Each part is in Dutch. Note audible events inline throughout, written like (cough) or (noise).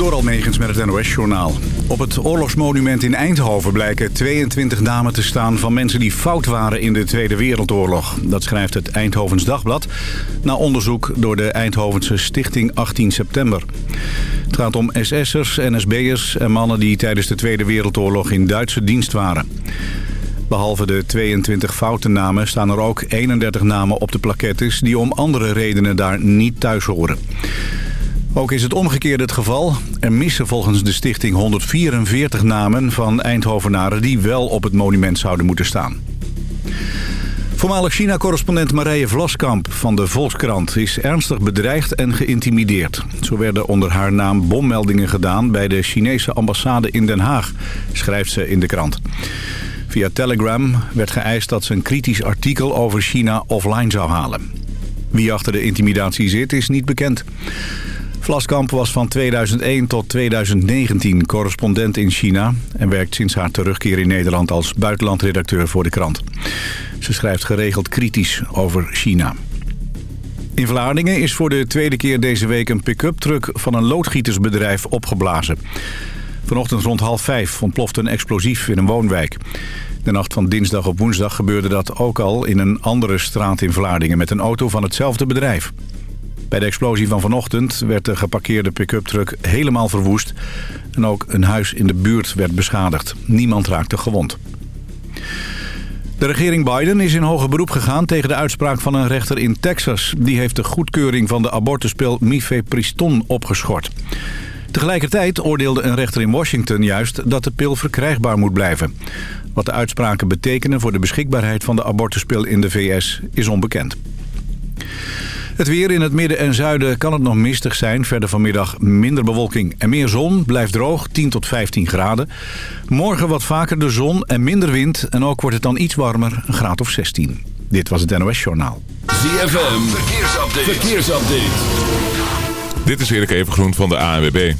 Door Almegens met het NOS-journaal. Op het oorlogsmonument in Eindhoven blijken 22 namen te staan... van mensen die fout waren in de Tweede Wereldoorlog. Dat schrijft het Eindhovens Dagblad... na onderzoek door de Eindhovense Stichting 18 September. Het gaat om SS'ers, NSB'ers en mannen die tijdens de Tweede Wereldoorlog... in Duitse dienst waren. Behalve de 22 foute namen staan er ook 31 namen op de plaquettes... die om andere redenen daar niet thuis horen. Ook is het omgekeerde het geval. Er missen volgens de stichting 144 namen van Eindhovenaren die wel op het monument zouden moeten staan. Voormalig China-correspondent Marije Vlaskamp van de Volkskrant is ernstig bedreigd en geïntimideerd. Zo werden onder haar naam bommeldingen gedaan bij de Chinese ambassade in Den Haag, schrijft ze in de krant. Via Telegram werd geëist dat ze een kritisch artikel over China offline zou halen. Wie achter de intimidatie zit is niet bekend. Vlaskamp was van 2001 tot 2019 correspondent in China... en werkt sinds haar terugkeer in Nederland als buitenlandredacteur voor de krant. Ze schrijft geregeld kritisch over China. In Vlaardingen is voor de tweede keer deze week een pick-up truck van een loodgietersbedrijf opgeblazen. Vanochtend rond half vijf ontplofte een explosief in een woonwijk. De nacht van dinsdag op woensdag gebeurde dat ook al in een andere straat in Vlaardingen met een auto van hetzelfde bedrijf. Bij de explosie van vanochtend werd de geparkeerde pick-up truck helemaal verwoest. En ook een huis in de buurt werd beschadigd. Niemand raakte gewond. De regering Biden is in hoger beroep gegaan tegen de uitspraak van een rechter in Texas. Die heeft de goedkeuring van de abortuspil Mifepriston opgeschort. Tegelijkertijd oordeelde een rechter in Washington juist dat de pil verkrijgbaar moet blijven. Wat de uitspraken betekenen voor de beschikbaarheid van de abortuspil in de VS is onbekend. Het weer in het midden en zuiden kan het nog mistig zijn. Verder vanmiddag minder bewolking en meer zon. Blijft droog, 10 tot 15 graden. Morgen wat vaker de zon en minder wind. En ook wordt het dan iets warmer, een graad of 16. Dit was het NOS Journaal. ZFM, verkeersupdate. verkeersupdate. Dit is Erik Evengroen van de ANWB.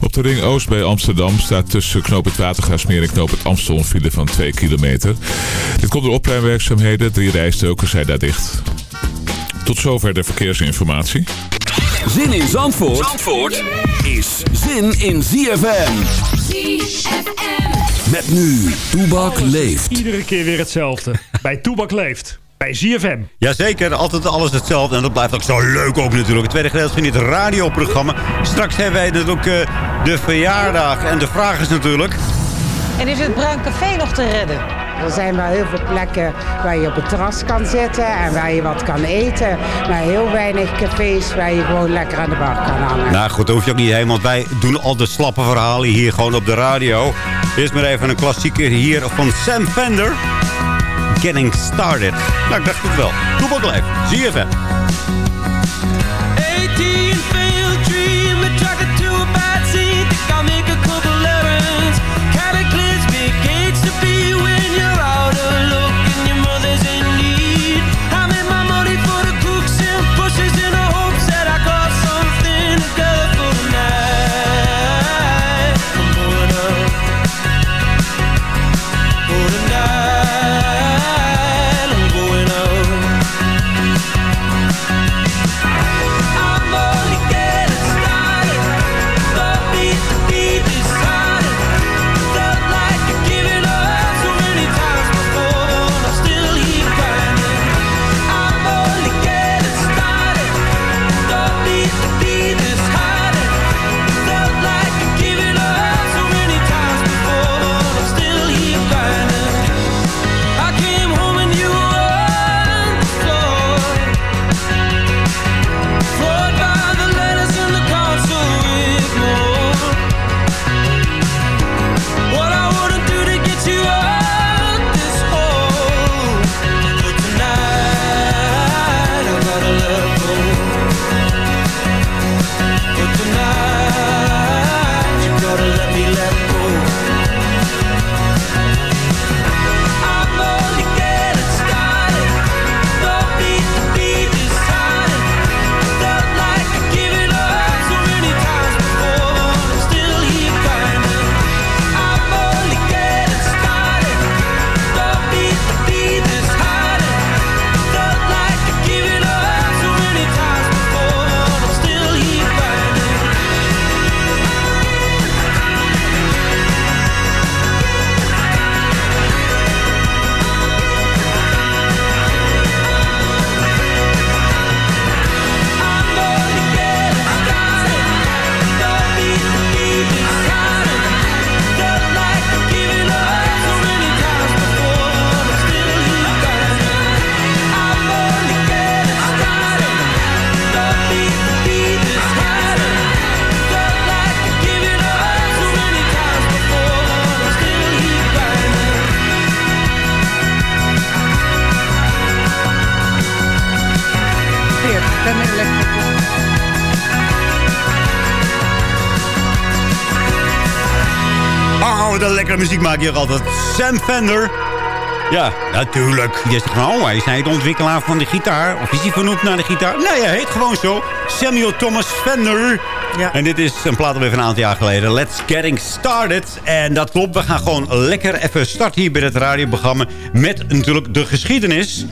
Op de Ring Oost bij Amsterdam staat tussen knoop het Watergaasmeer en knoop het Amstel een file van 2 kilometer. Dit komt door opruimwerkzaamheden. Drie rijstoken zijn daar dicht. Tot zover de verkeersinformatie. Zin in Zandvoort, Zandvoort is zin in ZFM. ZFM. Met nu, Toebak leeft. Iedere keer weer hetzelfde. (laughs) Bij Toebak leeft. Bij ZFM. Jazeker, altijd alles hetzelfde. En dat blijft ook zo leuk ook natuurlijk. Het tweede gedeelte van dit radioprogramma. Straks hebben wij natuurlijk uh, de verjaardag. En de vraag is natuurlijk... En is het Bruin Café nog te redden? Er zijn wel heel veel plekken waar je op het terras kan zitten en waar je wat kan eten. Maar heel weinig cafés waar je gewoon lekker aan de bar kan hangen. Nou goed, dat hoef je ook niet heen, want wij doen al de slappe verhalen hier gewoon op de radio. Eerst maar even een klassieker hier van Sam Fender. Getting Started. Nou, ik dacht het wel. Doe maar blijven. Zie je 18 lekkere muziek maak je altijd. Sam Fender. Ja, natuurlijk. Je zegt van, oh, hij is hij de ontwikkelaar van de gitaar. Of is hij vernoemd naar de gitaar? Nee, hij heet gewoon zo. Samuel Thomas Fender. Ja. En dit is een plaat alweer van een aantal jaar geleden. Let's Getting Started. En dat klopt, we gaan gewoon lekker even starten hier bij het radioprogramma. Met natuurlijk de geschiedenis.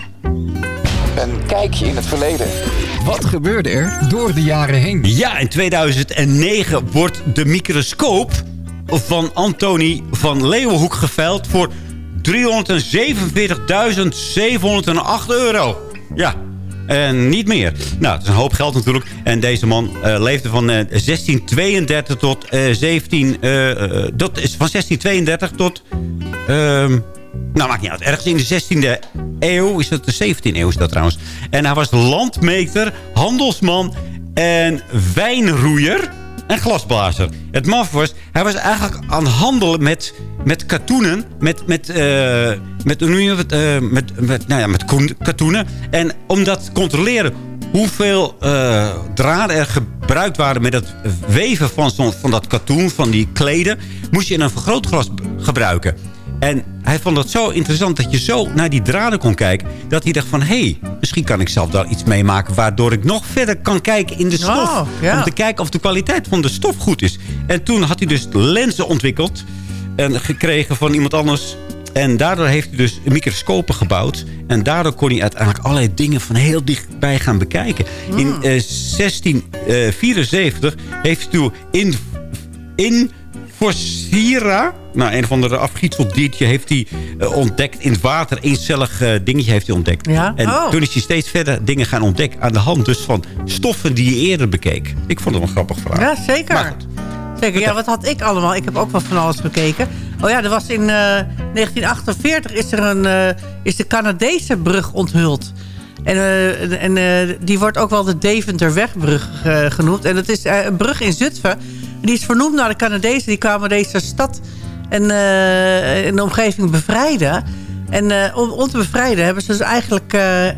Een kijkje in het verleden. Wat gebeurde er door de jaren heen? Ja, in 2009 wordt de microscoop van Antoni van Leeuwenhoek geveild voor 347.708 euro. Ja, en niet meer. Nou, het is een hoop geld natuurlijk. En deze man eh, leefde van eh, 1632 tot eh 17... eh, eh, dat is van 1632 tot... ehm, nou, maakt niet uit. Ergens in de 16e eeuw. Is dat de 17e eeuw is dat trouwens. En hij was landmeter, handelsman en wijnroeier en glasblazer. Het maf was, hij was eigenlijk aan handelen met, met katoenen. Met, met, eh, met? Eh, met, met, nou ja, met katoenen. En om dat te controleren hoeveel eh, draden er gebruikt waren met het weven van, van dat katoen, van die kleden, moest je een vergrootglas gebruiken. En hij vond dat zo interessant dat je zo naar die draden kon kijken... dat hij dacht van, hé, hey, misschien kan ik zelf daar iets mee maken... waardoor ik nog verder kan kijken in de stof. Oh, ja. Om te kijken of de kwaliteit van de stof goed is. En toen had hij dus lenzen ontwikkeld... en gekregen van iemand anders... En daardoor heeft hij dus microscopen gebouwd. En daardoor kon hij uiteindelijk allerlei dingen van heel dichtbij gaan bekijken. In eh, 1674 heeft hij toen in, in Forcira... Nou, een of andere afgietseldiertje heeft hij eh, ontdekt. In het water, eencellig eh, dingetje heeft hij ontdekt. Ja? En Oh. toen is hij steeds verder dingen gaan ontdekken. Aan de hand dus van stoffen die je eerder bekeek. Ik vond het een grappig verhaal. Ja, zeker. Maar goed. Zeker, ja, wat had ik allemaal? Ik heb ook wel van alles gekeken. Oh ja, er was in eh, 1948 is er een, eh, is de Canadese brug onthuld. En, eh, en eh, die wordt ook wel de Deventerwegbrug eh, genoemd. En dat is eh, een brug in Zutphen. Die is vernoemd naar de Canadezen. Die kwamen deze stad en, eh, in de omgeving bevrijden. En eh, om, om te bevrijden hebben ze dus eigenlijk... eh,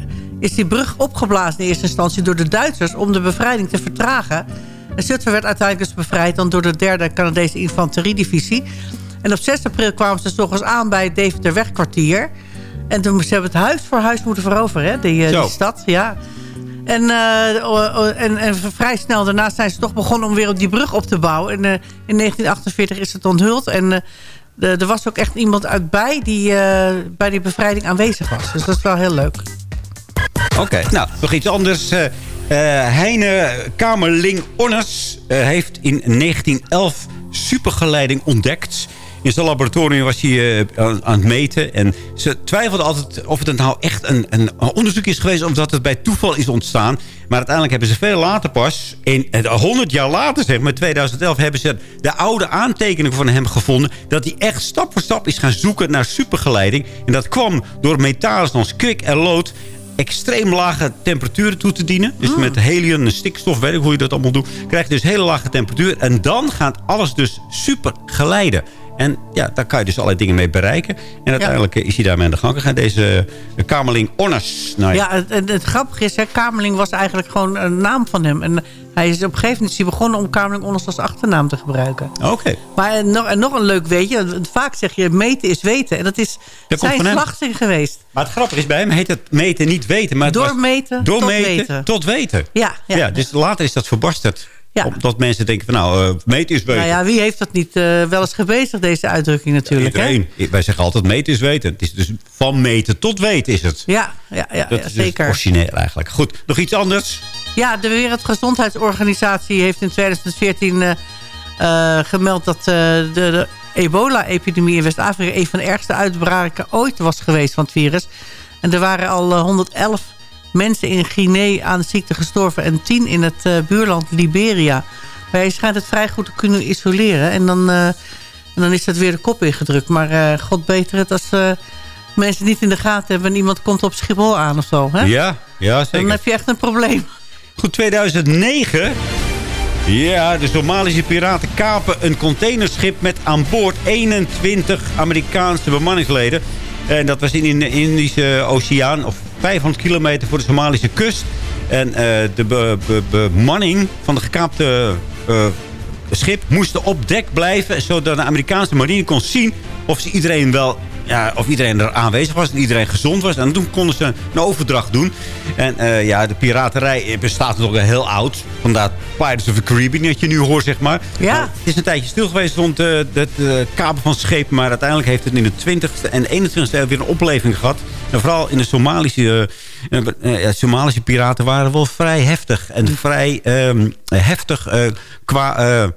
is die brug opgeblazen in eerste instantie door de Duitsers... om de bevrijding te vertragen. En Zutphen werd uiteindelijk dus bevrijd... dan door de derde Canadese infanteriedivisie. En op 6 april kwamen ze toch eens aan bij het Deventerwegkwartier. En toen ze hebben het huis voor huis moeten veroveren, hè, eh, die stad. Ja. En, eh, en, en vrij snel daarna zijn ze toch begonnen om weer op die brug op te bouwen. En eh, in 1948 is het onthuld. En eh, er was ook echt iemand uit bij die bij die bevrijding aanwezig was. Dus dat is wel heel leuk. Oké, nou, nog iets anders. Heine Kamerling-Onnes eh, heeft in 1911 supergeleiding ontdekt. In zijn laboratorium was hij eh, aan, aan het meten. En ze twijfelde altijd of het nou echt een, een onderzoek is geweest... of dat het bij toeval is ontstaan. Maar uiteindelijk hebben ze veel later pas... in eh, 100 jaar later, zeg maar, 2011... hebben ze de oude aantekeningen van hem gevonden... dat hij echt stap voor stap is gaan zoeken naar supergeleiding. En dat kwam door metalen als kwik en lood extreem lage temperaturen toe te dienen. Dus met helium en stikstof, weet ik hoe je dat allemaal doet. Krijg je dus hele lage temperatuur. En dan gaat alles dus super geleiden. En ja, daar kan je dus allerlei dingen mee bereiken. En uiteindelijk eh, is hij daarmee aan de gang gegaan. Deze uh, Kamerling Onnes. Nou, Ja, het, het, het grappige is, hè, Kamerling was eigenlijk gewoon een naam van hem. En hij is op een gegeven moment is hij begonnen om Kamerling Onnes als achternaam te gebruiken. Oké. Maar nog, en nog een leuk weetje. Vaak zeg je meten is weten. En dat is Dat zijn slachting geweest. Maar het grappige is, bij hem heet het meten niet weten. Maar Doormeten door tot meten weten. tot weten. Ja, ja. Ja, dus later is dat verbasterd. Ja. Omdat mensen denken van nou, uh, meten is weten. Nou ja, wie heeft dat niet uh, wel eens gebezigd, deze uitdrukking natuurlijk. Ja, iedereen. Hè? Wij zeggen altijd meten is weten. Het is dus van meten tot weten is het. Ja, ja, ja, dat ja is zeker. Dus origineel eigenlijk. Goed, nog iets anders? Ja, de Wereldgezondheidsorganisatie heeft in 2014 uh, uh, gemeld dat de, de ebola-epidemie in West-Afrika... een van de ergste uitbraken ooit was geweest van het virus. En er waren al 111 mensen in Guinea aan de ziekte gestorven... en 10 in het uh, buurland Liberia. Maar je schijnt het vrij goed te kunnen isoleren. En dan, uh, en dan is dat weer de kop ingedrukt. Maar uh, god beter het als mensen niet in de gaten hebben... en iemand komt op Schiphol aan of zo. Hè? Ja, ja, zeker. Dan heb je echt een probleem. Goed, 2009... Ja, de Somalische piraten kapen een containerschip met aan boord 21 Amerikaanse bemanningsleden. En dat was in de Indische Oceaan, of 500 kilometer voor de Somalische kust. En uh, de be be bemanning van de gekaapte uh, schip moesten op dek blijven... zodat de Amerikaanse marine kon zien of ze iedereen wel ja, of iedereen er aanwezig was en iedereen gezond was. En toen konden ze een overdracht doen. En eh, ja, de piraterij bestaat nog heel oud. Vandaar Pirates of the Caribbean dat je nu hoort, zeg maar. Ja. Nou, het is een tijdje stil geweest rond uh, het uh, kapen van schepen. Maar uiteindelijk heeft het in de 20e en 21e eeuw weer een opleving gehad. En vooral in de Somalische, uh, Somalische piraten waren wel vrij heftig. En vrij um, heftig qua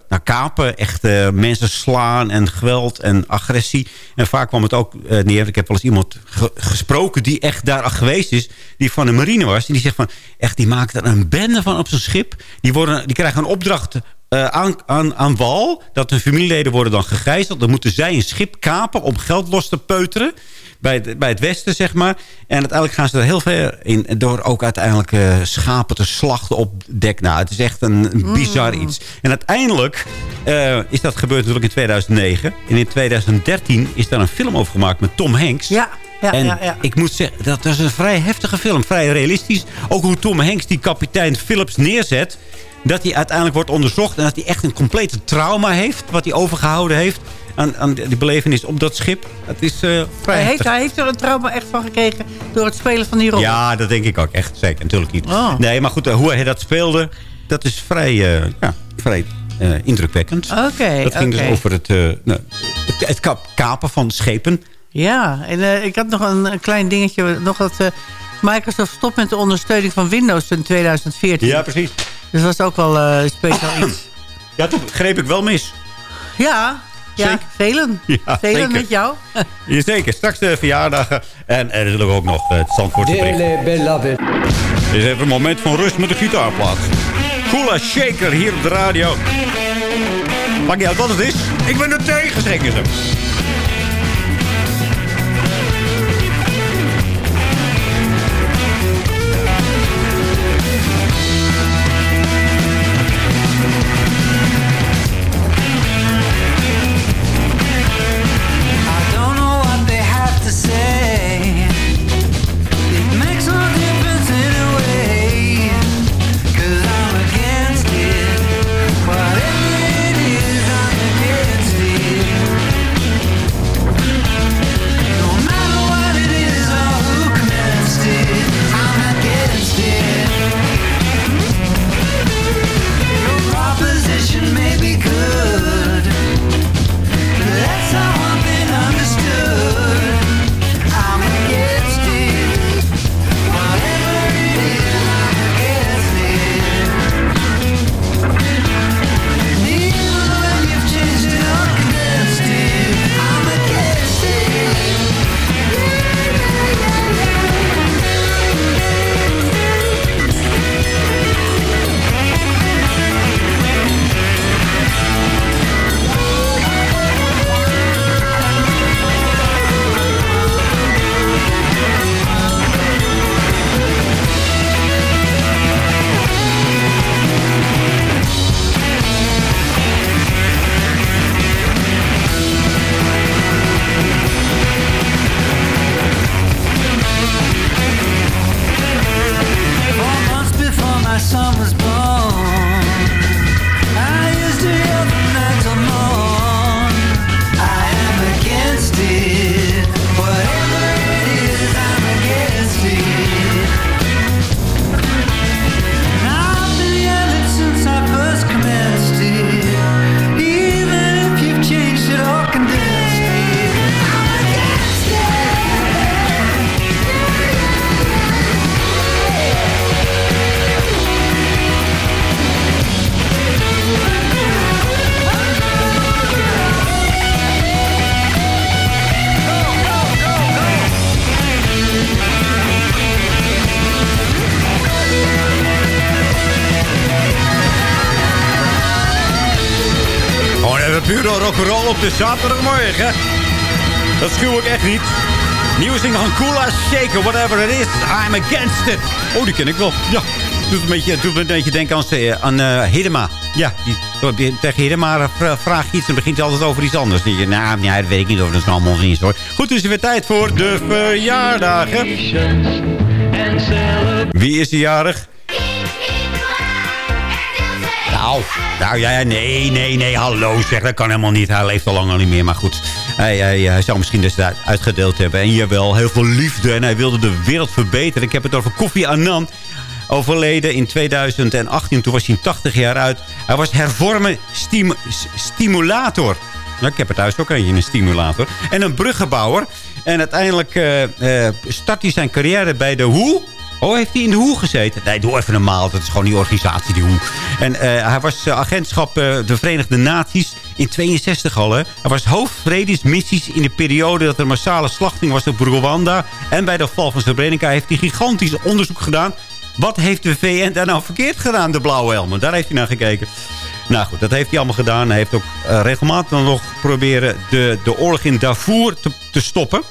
nou, kapen. Echt mensen slaan en geweld en agressie. En vaak kwam het ook neer. Ik heb wel eens iemand ge gesproken die echt daar geweest is. Die van de marine was. En die zegt van, echt, die maakt er een bende van op zijn schip. Die, worden, die krijgen een opdracht uh, aan, aan, aan wal. Dat hun familieleden worden dan gegijzeld. Dan moeten zij een schip kapen om geld los te peuteren. Bij het, bij het westen, zeg maar. En uiteindelijk gaan ze er heel ver in. Door ook uiteindelijk uh, schapen te slachten op dek. Nou, het is echt een, een bizar mm. iets. En uiteindelijk uh, is dat gebeurd natuurlijk in 2009. En in 2013 is daar een film over gemaakt met Tom Hanks. Ja. Ja, en ja, ja. ik moet zeggen, dat was een vrij heftige film. Vrij realistisch. Ook hoe Tom Hanks die kapitein Phillips neerzet. Dat hij uiteindelijk wordt onderzocht. En dat hij echt een complete trauma heeft. Wat hij overgehouden heeft. Aan, aan die belevenis op dat schip. Het is uh, vrij hij heeft, hij heeft er een trauma echt van gekregen. Door het spelen van die rol. Ja, dat denk ik ook echt. Zeker, natuurlijk niet. Oh. Nee, maar goed, uh, hoe hij dat speelde. Dat is vrij, uh, ja, vrij indrukwekkend. Oké, okay, Dat ging okay. dus over het, nou, het, het kap, kapen van schepen. Ja, en ik had nog een, een, klein dingetje. Nog dat Microsoft stopt met de ondersteuning van Windows in 2014. Ja, precies. Dus dat was ook wel speciaal (coughs) iets. Ja, toen greep ik wel mis. Ja, (laughs) ja velen. Ja, velen zeker. met jou. (laughs) ja, zeker. Straks de verjaardagen. En er is natuurlijk ook nog het Zandvoortse bericht. is even een moment van rust met de gitaarplaat. Coola Shaker hier op de radio. Maakt niet uit wat het is. Ik ben er tegen, zeggen ze. Rock'n'roll op de zaterdagmorgen. Dat schuw ik echt niet. Nieuwe single van Kula Shaker, whatever it is. I'm against it. Oh, die ken ik wel. Ja, doet een beetje, doet een beetje denken aan, aan uh, Hidema. Ja, die, tegen Hidema vraag je iets en begint altijd over iets anders. Die je, nou, ja, dat weet ik niet of dat is allemaal niet hoor. Goed, dus weer tijd voor de verjaardagen. Wie is de jarig? Nou, Nou, ja, nee, nee, nee, hallo zeg, dat kan helemaal niet. Hij leeft al lang al niet meer, maar goed. Hij, hij, hij zou misschien dus uitgedeeld hebben. En jawel, heel veel liefde en hij wilde de wereld verbeteren. Ik heb het over Kofi Annan. Overleden in 2018, toen was hij 80 jaar uit. Hij was hervormen stim stimulator. Nou, ik heb er thuis ook eentje, een stimulator. En een bruggenbouwer. En uiteindelijk uh, start hij zijn carrière bij de Hoe. Oh, heeft hij in de Hoe gezeten? Nee, doe even normaal. Dat is gewoon die organisatie, die Hoe. En uh, hij was agentschap de Verenigde Naties in 62 al. Hij was hoofdvredesmissies in de periode dat er massale slachting was op Rwanda. En bij de val van Srebrenica heeft hij gigantisch onderzoek gedaan. Wat heeft de VN daar nou verkeerd gedaan, de blauwe helmen? Daar heeft hij naar gekeken. Nou goed, dat heeft hij allemaal gedaan. Hij heeft ook regelmatig nog proberen de, de oorlog in Darfur te, te stoppen.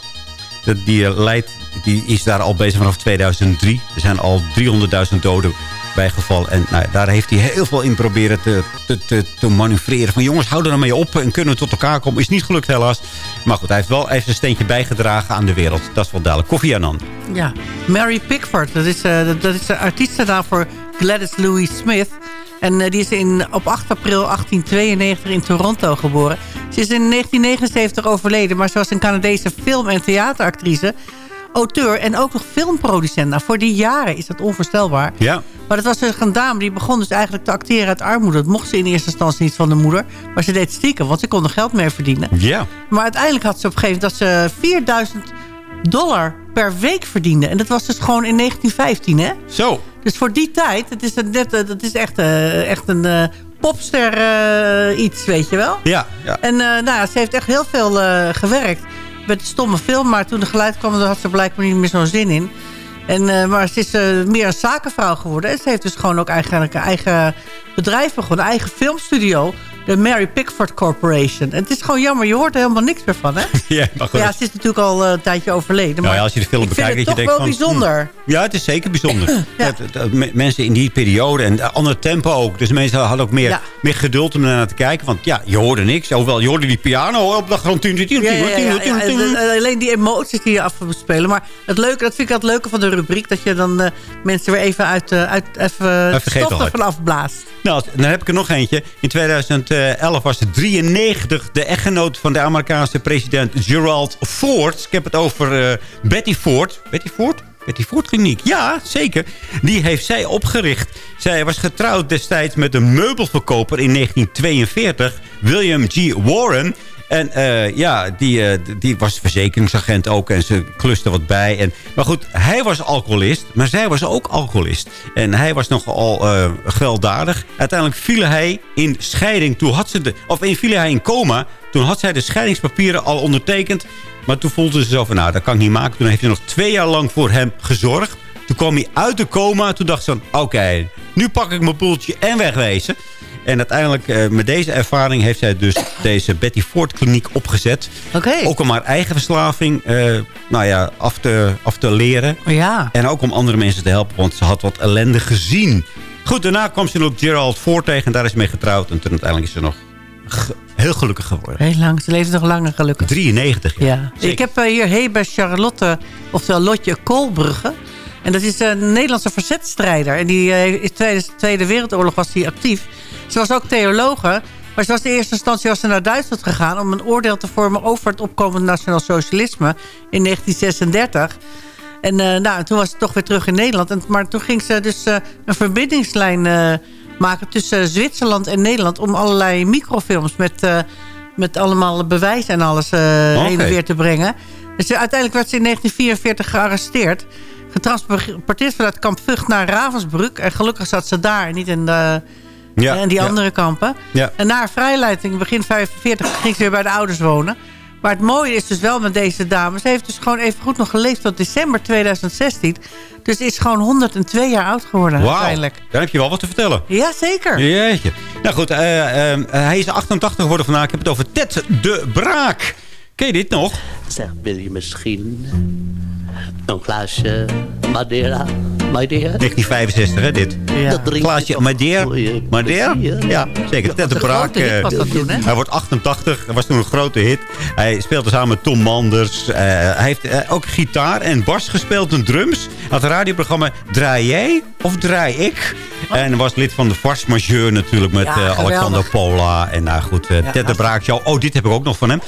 Die, leidt, die is daar al bezig vanaf 2003. Er zijn al 300.000 doden bijgevallen. En nou, daar heeft hij heel veel in proberen te, te, te, te manoeuvreren. Van jongens, hou er nou mee op en kunnen we tot elkaar komen. Is niet gelukt helaas. Maar goed, hij heeft wel even een steentje bijgedragen aan de wereld. Dat is wel duidelijk. Koffie Annan. Ja, Mary Pickford. Dat is, uh, dat is de artiestennaam voor Gladys Louise Smith. En uh, die is in, op 8 april 1892 in Toronto geboren. Ze is in 1979 overleden, maar ze was een Canadese film- en theateractrice auteur en ook nog filmproducent. Nou, voor die jaren is dat onvoorstelbaar. Ja. Maar dat was dus een dame die begon dus eigenlijk te acteren uit armoede. Dat mocht ze in eerste instantie niet van de moeder. Maar ze deed stiekem, want ze kon er geld mee verdienen. Ja. Maar uiteindelijk had ze op een gegeven moment dat ze 4000 dollar per week verdiende. En dat was dus gewoon in 1915, hè? Zo. Dus voor die tijd, het is, net, dat is echt, uh, echt een uh, popster uh, iets, weet je wel? Ja. ja. En nou ja, ze heeft echt heel veel gewerkt met stomme film. Maar toen de geluid kwam, had ze blijkbaar niet meer zo'n zin in. En, uh, maar ze is uh, meer een zakenvrouw geworden. En ze heeft dus gewoon ook eigenlijk een eigen bedrijf begonnen. Een eigen filmstudio de Mary Pickford Corporation. En het is gewoon jammer, je hoort er helemaal niks meer van, hè? (laughs) ja, maar goed. ja, ze is natuurlijk al uh, een tijdje overleden. Maar nou ja, als je de film bekijkt, vind het je toch wel bijzonder. Hm, ja, het is zeker bijzonder. (clears throat) ja. dat, dat, mensen in die periode en ander tempo ook. Dus mensen hadden ook meer, ja. meer geduld om naar te kijken. Want ja, je hoorde niks. Hoewel, je hoorde die piano op de grond. Alleen die emoties die je af moet spelen. Maar het leuke, dat vind ik het leuke van de rubriek. Dat je dan uh, mensen weer even uit, uh, uit even stof ervan afblaast. Nou, dan heb ik er nog eentje. In 2011 was het 93 de echtgenoot van de Amerikaanse president Gerald Ford. Ik heb het over uh, Betty Ford. Betty Ford? Betty Ford Kliniek. Ja, zeker. Die heeft zij opgericht. Zij was getrouwd destijds met een meubelverkoper in 1942, William G. Warren. En uh, ja, die, uh, die was verzekeringsagent ook. En ze kluste wat bij. En, maar goed, hij was alcoholist. Maar zij was ook alcoholist. En hij was nogal uh, gewelddadig. Uiteindelijk viel hij in scheiding. Toen had ze de, of viel hij in coma. Toen had zij de scheidingspapieren al ondertekend. Maar toen voelde ze zo van, nou, dat kan ik niet maken. Toen heeft hij nog twee jaar lang voor hem gezorgd. Toen kwam hij uit de coma. Toen dacht ze van, oké, nu pak ik mijn poeltje en wegwezen. En uiteindelijk uh, met deze ervaring heeft zij dus deze Betty Ford kliniek opgezet. Okay. Ook om haar eigen verslaving uh, nou ja, af, te, af te leren. Oh ja. En ook om andere mensen te helpen, want ze had wat ellende gezien. Goed, daarna kwam ze ook Gerald Ford tegen en daar is mee getrouwd. En toen uiteindelijk is ze nog heel gelukkig geworden. Heel lang, ze leeft nog langer gelukkig. 93 jaar. Ja. Ik heb uh, hier Hebe Charlotte, oftewel Lotje Koolbrugge. En dat is een Nederlandse verzetstrijder. En die uh, is tijdens de Tweede Wereldoorlog was die actief. Ze was ook theologe. Maar ze was in eerste instantie was ze naar Duitsland gegaan... om een oordeel te vormen over het opkomend nationaal socialisme in 1936. En uh, nou, toen was ze toch weer terug in Nederland. En, maar toen ging ze dus uh, een verbindingslijn uh, maken tussen Zwitserland en Nederland... om allerlei microfilms met, met allemaal bewijs en alles okay. heen en weer te brengen. Dus uiteindelijk werd ze in 1944 gearresteerd getransporteerd vanuit kamp Vught naar Ravensbrück. En gelukkig zat ze daar en niet in, de, ja, in die ja. andere kampen. Ja. En na haar vrijleiding, begin 45, (coughs) ging ze weer bij de ouders wonen. Maar het mooie is dus wel met deze dame... ze heeft dus gewoon even goed nog geleefd tot december 2016. Dus is gewoon 102 jaar oud geworden wow. uiteindelijk. Dan heb je wel wat te vertellen. Ja, zeker. Jeetje. Nou goed, uh, uh, hij is 88 geworden vandaag. Ik heb het over Ted de Braak. Ken je dit nog? Zeg, wil je misschien een glaasje Madeira? My dear. 1965, hè, dit. Ja. Drinkt Glaasje Madeira. Madeira? Ja, zeker. Ted de een Braak. eh? Hij wordt 88. Dat was toen een grote hit. Hij speelde samen met Tom Manders. Eh, hij heeft eh, ook gitaar en bas gespeeld en drums. Hij had het radioprogramma Draai jij of Draai ik? En was lid van de Vars Majeur natuurlijk met Ja, eh. Alexander Pola. En nou goed, eh, Ted de Braak Show. Oh, dit heb ik ook nog van hem.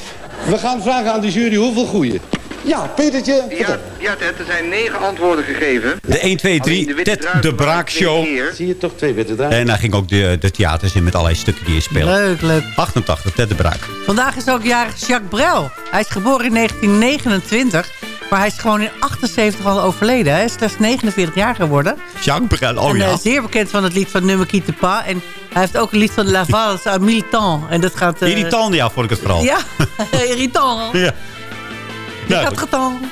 We gaan vragen aan de jury hoeveel goeie. Ja, Petertje. Ja, ja Ted, er zijn negen antwoorden gegeven. De 1, 2, 3, Ted de Braak Show. Zie je toch twee witte draden? En hij ging ook de, de theaters in met allerlei stukken die hij speelde. Leuk, leuk. 88, Ted de Braak. Vandaag is ook jarig Jacques Brel. Hij is geboren in 1929, maar hij is gewoon in 78 al overleden. Hij is slechts 49 jaar geworden. Jacques Brel, oh en, ja. eh, zeer bekend van het lied van Nummer Quitte Pas. En hij heeft ook een lied van La Valse à Militant. En dat gaat... eh, Irritant, ja, vond ik het vooral. Ja, (laughs) irritant. Ja.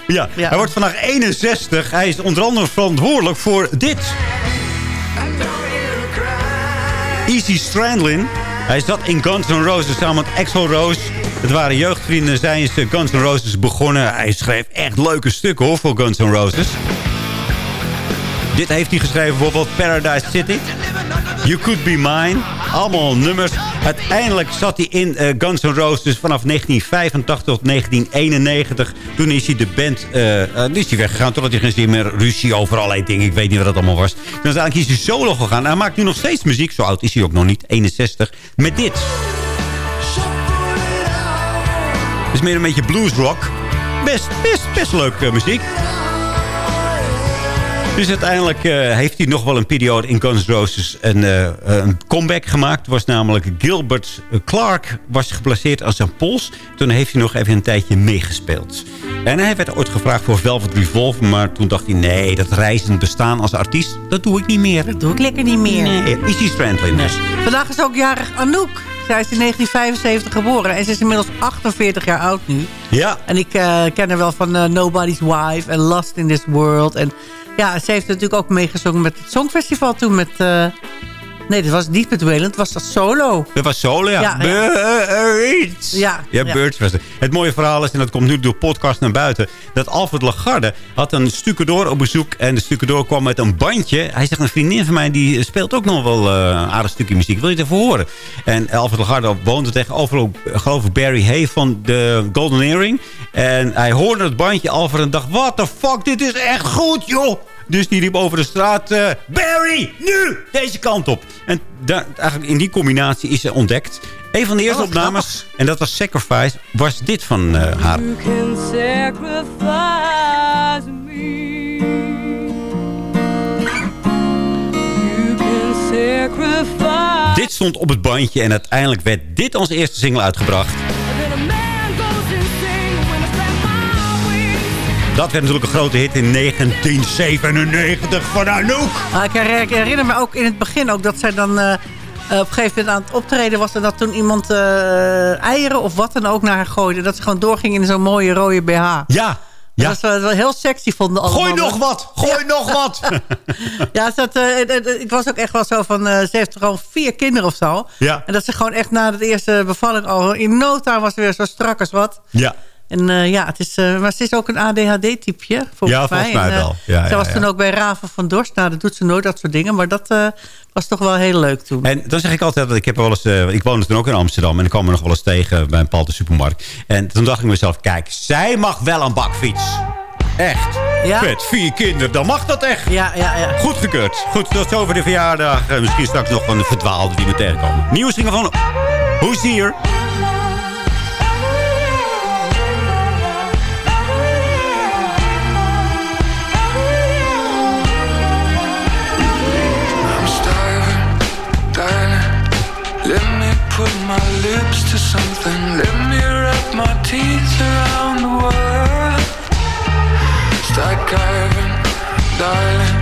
Ja. Hij wordt vandaag 61. Hij is onder andere verantwoordelijk voor dit. Easy Strandlin. Hij zat in Guns N' Roses samen met Axl Rose. Het waren jeugdvrienden. Zijn is Guns N' Roses begonnen. Hij schreef echt leuke stukken hoor voor Guns N' Roses. Dit heeft hij geschreven bijvoorbeeld Paradise City. You Could Be Mine. Allemaal nummers. Uiteindelijk zat hij in eh, Guns N' Roses vanaf 1985 tot 1991. Toen is hij de band is hij weggegaan. Totdat hij geen zin meer ruzie over allerlei dingen. Ik weet niet wat dat allemaal was. Toen is hij solo gegaan. Hij maakt nu nog steeds muziek. Zo oud is hij ook nog niet. 61. Met dit. Het is meer een beetje bluesrock. Best, best, best leuk eh, muziek. Dus uiteindelijk eh, heeft hij nog wel een periode in Guns Roses een, eh, een comeback gemaakt. was namelijk Gilbert Clark was geplaceerd als zijn pols. Toen heeft hij nog even een tijdje meegespeeld. En hij werd ooit gevraagd voor Velvet Revolver. Maar toen dacht hij, nee, dat reizend bestaan als artiest, dat doe ik niet meer. Dat doe ik lekker niet meer. Nee, Easy Strandlin dus. Vandaag is ook jarig Anouk. Zij is in 1975 geboren en ze is inmiddels 48 jaar oud nu. Ja. En ik eh, ken haar wel van eh, Nobody's Wife en Lost in This World. En ja, ze heeft natuurlijk ook meegezongen met het Songfestival toen met... eh, nee, dat was niet met Wayland, was dat solo. Dat was solo, ja. Ja. Birds. Ja, Ja, ja. Birds was het. Het mooie verhaal is, en dat komt nu door podcast naar buiten... dat Alfred Lagarde had een stucadoor op bezoek... en de stucadoor kwam met een bandje. Hij zegt, een vriendin van mij die speelt ook nog wel eh, een aardig stukje muziek. Wil je het even horen? En Alfred Lagarde woonde tegenover, geloof ik, Barry Hay van de Golden Earring. En hij hoorde het bandje, Alfred, en dacht... What the fuck, dit is echt goed, joh! Dus die riep over de straat... eh, Barry, nu! Deze kant op. En daar, eigenlijk in die combinatie is ze ontdekt. Een van de eerste Oh, opnames, en dat was Sacrifice, was dit van eh, haar. You can sacrifice me. You can sacrifice. Dit stond op het bandje en uiteindelijk werd dit als eerste single uitgebracht. Dat werd natuurlijk een grote hit in 1997 van Anouk. Maar ik her- ik herinner me ook in het begin ook dat zij dan... eh, eh, op een gegeven moment aan het optreden was... en dat toen iemand eh, eieren of wat dan ook naar haar gooide. Dat ze gewoon doorging in zo'n mooie rode BH. Ja, ja. Dat was wel, wel heel sexy vonden allemaal. Gooi nog wat! Gooi nog wat! (laughs) (laughs) Ja, dat, ik was ook echt wel zo van... ze heeft al vier kinderen of zo. Ja. En dat ze gewoon echt na de eerste bevalling al... in no time was weer zo strak als wat. Ja. En eh, ja, het is, eh, maar ze is ook een ADHD-typeje, volgens Ja, mij. volgens mij En, eh, wel. Ja, ze ja, was ja. toen ook bij Raven van Dorst. Nou, dat doet ze nooit, dat soort dingen. Maar dat eh, was toch wel heel leuk toen. En dan zeg ik altijd, dat ik heb wel eens, eh, ik woonde toen ook in Amsterdam en ik kwam er nog wel eens tegen bij een bepaalde supermarkt. En toen dacht ik mezelf, kijk, zij mag wel een bakfiets. Echt. Ja. Met vier kinderen, dan mag dat echt. Ja, ja, ja. Goedgekeurd. Goed, tot zover de verjaardag. Eh, misschien straks nog een verdwaalde die we tegenkomen. Nieuwe single van Hoezier. Put my lips to something. Let me wrap my teeth around the world. Carving, darling.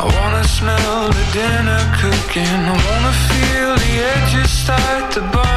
I wanna smell the dinner cooking. I wanna feel the edges start to burn.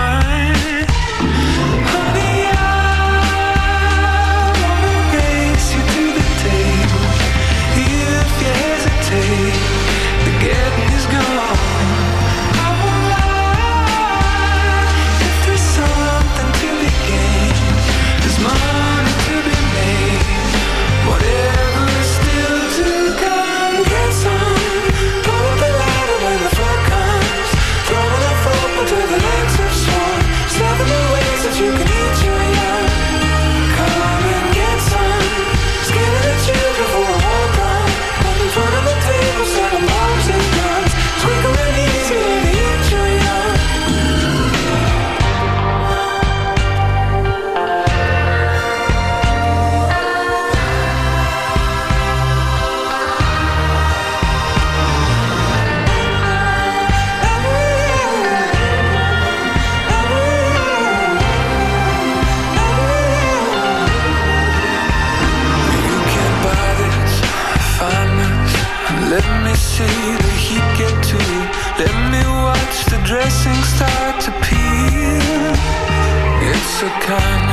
Let me watch the dressing start to peel. It's a kind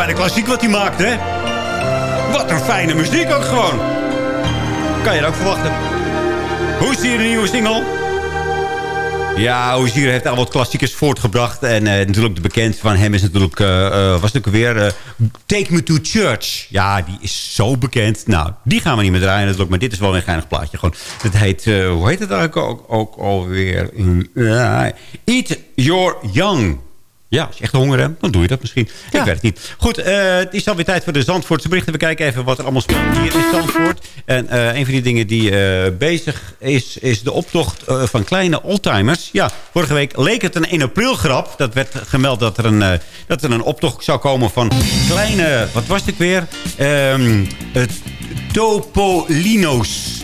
Is bijna klassiek wat hij maakt, hè? Wat een fijne muziek ook gewoon. Kan je dat ook verwachten. Hoezier, een nieuwe single. Ja, Hoezier heeft al wat klassiekers voortgebracht. En eh, natuurlijk de bekend van hem is natuurlijk... eh eh, was ook weer... Take Me To Church. Ja, die is zo bekend. Nou, die gaan we niet meer draaien natuurlijk. Maar dit is wel een geinig plaatje. Gewoon, het heet... hoe heet het eigenlijk ook, ook alweer? Eat Your Young. Ja, als je echt honger hebt, dan doe je dat misschien. Ik weet het niet. Goed, eh, het is alweer tijd voor de Zandvoortse berichten. We kijken even wat er allemaal speelt hier in Zandvoort. En eh, een van die dingen die eh, bezig is, is de optocht van kleine oldtimers. Ja, vorige week leek het een 1 april grap. Dat werd gemeld dat er een, dat er een optocht zou komen van kleine... Wat was het weer? Ehm het Topolino's.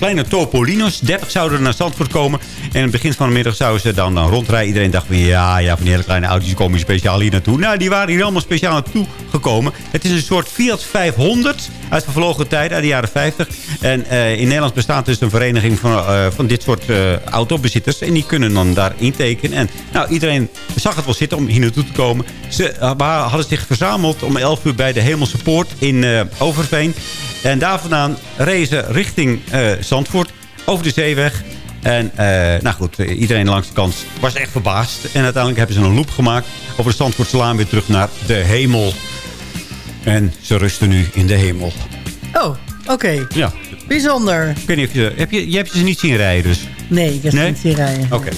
Kleine Topolino's. 30 zouden naar Zandvoort komen. En in het begin van de middag zouden ze dan, dan rondrijden. Iedereen dacht van ja, ja, van die hele kleine autootjes komen hier speciaal hier naartoe. Nou, die waren hier allemaal speciaal naartoe gekomen. Het is een soort Fiat 500 uit vervlogen tijden, uit de jaren 50. En eh, in Nederland bestaat dus een vereniging van, eh, van dit soort eh, autobezitters. En die kunnen dan daar intekenen. En nou, iedereen zag het wel zitten om hier naartoe te komen. Ze hadden zich verzameld om 11 uur bij de Hemelse Poort in Overveen. En daar vandaan reden ze richting eh, Zandvoort over de zeeweg. En eh, nou goed, eh, iedereen langs de kant was echt verbaasd. En uiteindelijk hebben ze een loop gemaakt over de Zandvoortselaan weer terug naar de hemel. En ze rusten nu in de hemel. Oh, oké. Ja. Bijzonder. Ik weet niet of je... Heb je, je hebt ze niet zien rijden dus? Nee, ik heb Nee? niet zien rijden. Oké.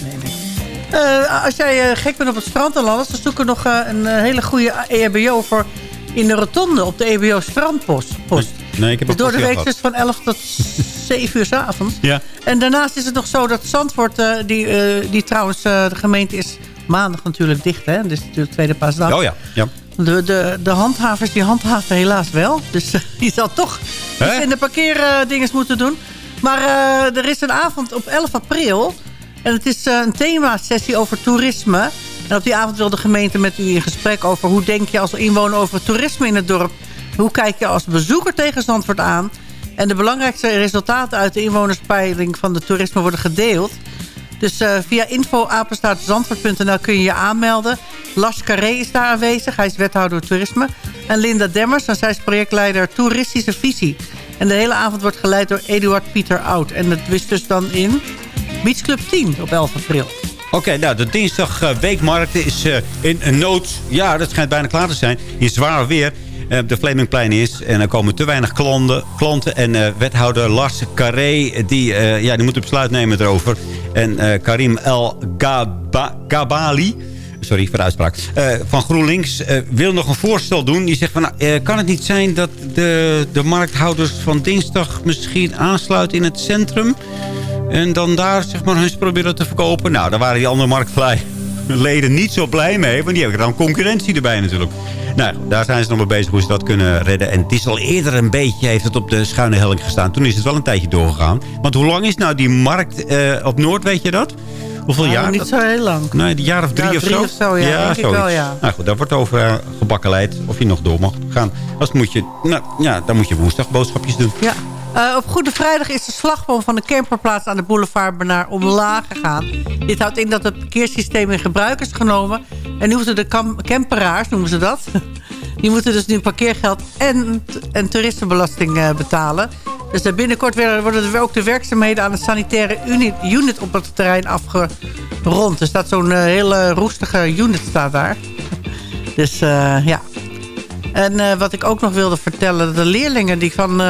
Eh, als jij gek bent op het strand en alles... dan zoeken we nog een hele goede EHBO voor in de rotonde op de EHBO strandpost. Post. Nee, ik heb Dus door de week gehad. dus van 11 tot (laughs) 7 uur s avonds. Ja. En daarnaast is het nog zo dat Zandvoort, eh, die, eh, die trouwens eh, de gemeente is maandag natuurlijk dicht. Hè? Dus natuurlijk tweede paasdag. Oh ja, ja. De, de, de handhavers die handhaven helaas wel. Dus (laughs) die zal toch in de parkeerdinges moeten doen. Maar er is een avond op 11 april. En het is een thema-sessie over toerisme. En op die avond wil de gemeente met u in gesprek over... hoe denk je als inwoner over toerisme in het dorp? Hoe kijk je als bezoeker tegen Zandvoort aan? En de belangrijkste resultaten uit de inwonerspeiling van de toerisme worden gedeeld. Dus eh, via info-apenstaartzandvoort.nl kun je je aanmelden. Lars Carré is daar aanwezig. Hij is wethouder toerisme. En Linda Demmers, en zij is projectleider toeristische visie. En de hele avond wordt geleid door Eduard Pieter Oud. En dat is dus dan in Beach Club 10 op 11 april. Oké, nou, de dinsdag eh, weekmarkt is eh, in een nood. Ja, dat schijnt bijna klaar te zijn. In zwaar weer. Eh, de Flemingplein is. En er komen te weinig klanten. klanten en eh, wethouder Lars Carré, die, eh, ja, die moet een besluit nemen erover. En Karim El Gaba- Gabali, sorry voor de uitspraak, van GroenLinks wil nog een voorstel doen. Die zegt van, nou, kan het niet zijn dat de, de markthouders van dinsdag misschien aansluiten in het centrum? En dan daar zeg maar hun proberen te verkopen. Nou, daar waren die andere marktleden niet zo blij mee. Want die hebben dan concurrentie erbij natuurlijk. Nou, daar zijn ze nog mee bezig hoe ze dat kunnen redden. En het is al eerder een beetje, heeft het op de schuine helling gestaan. Toen is het wel een tijdje doorgegaan. Want hoe lang is nou die markt eh, op Noord, weet je dat? Hoeveel Nou, jaar? niet zo heel lang. Nee, een jaar of drie Ja, of drie zo? of zo, ja, denk ik wel, ja. Nou goed, daar wordt over uh, gebakkenleid. Of je nog door mag gaan. Als moet je, nou, ja, dan moet je woensdag boodschapjes doen. Ja. Eh, op Goede Vrijdag is de slagboom van de camperplaats aan de boulevard Benaar omlaag gegaan. Dit houdt in dat het parkeersysteem in gebruik is genomen. En nu moeten de camperaars, noemen ze dat... (laughs) die moeten dus nu parkeergeld en, en toeristenbelasting eh, betalen. Dus binnenkort worden er ook de werkzaamheden aan de sanitaire unit, unit op het terrein afgerond. Er staat zo'n eh, hele roestige unit staat daar. (laughs) Dus ja, en wat ik ook nog wilde vertellen... de leerlingen die van,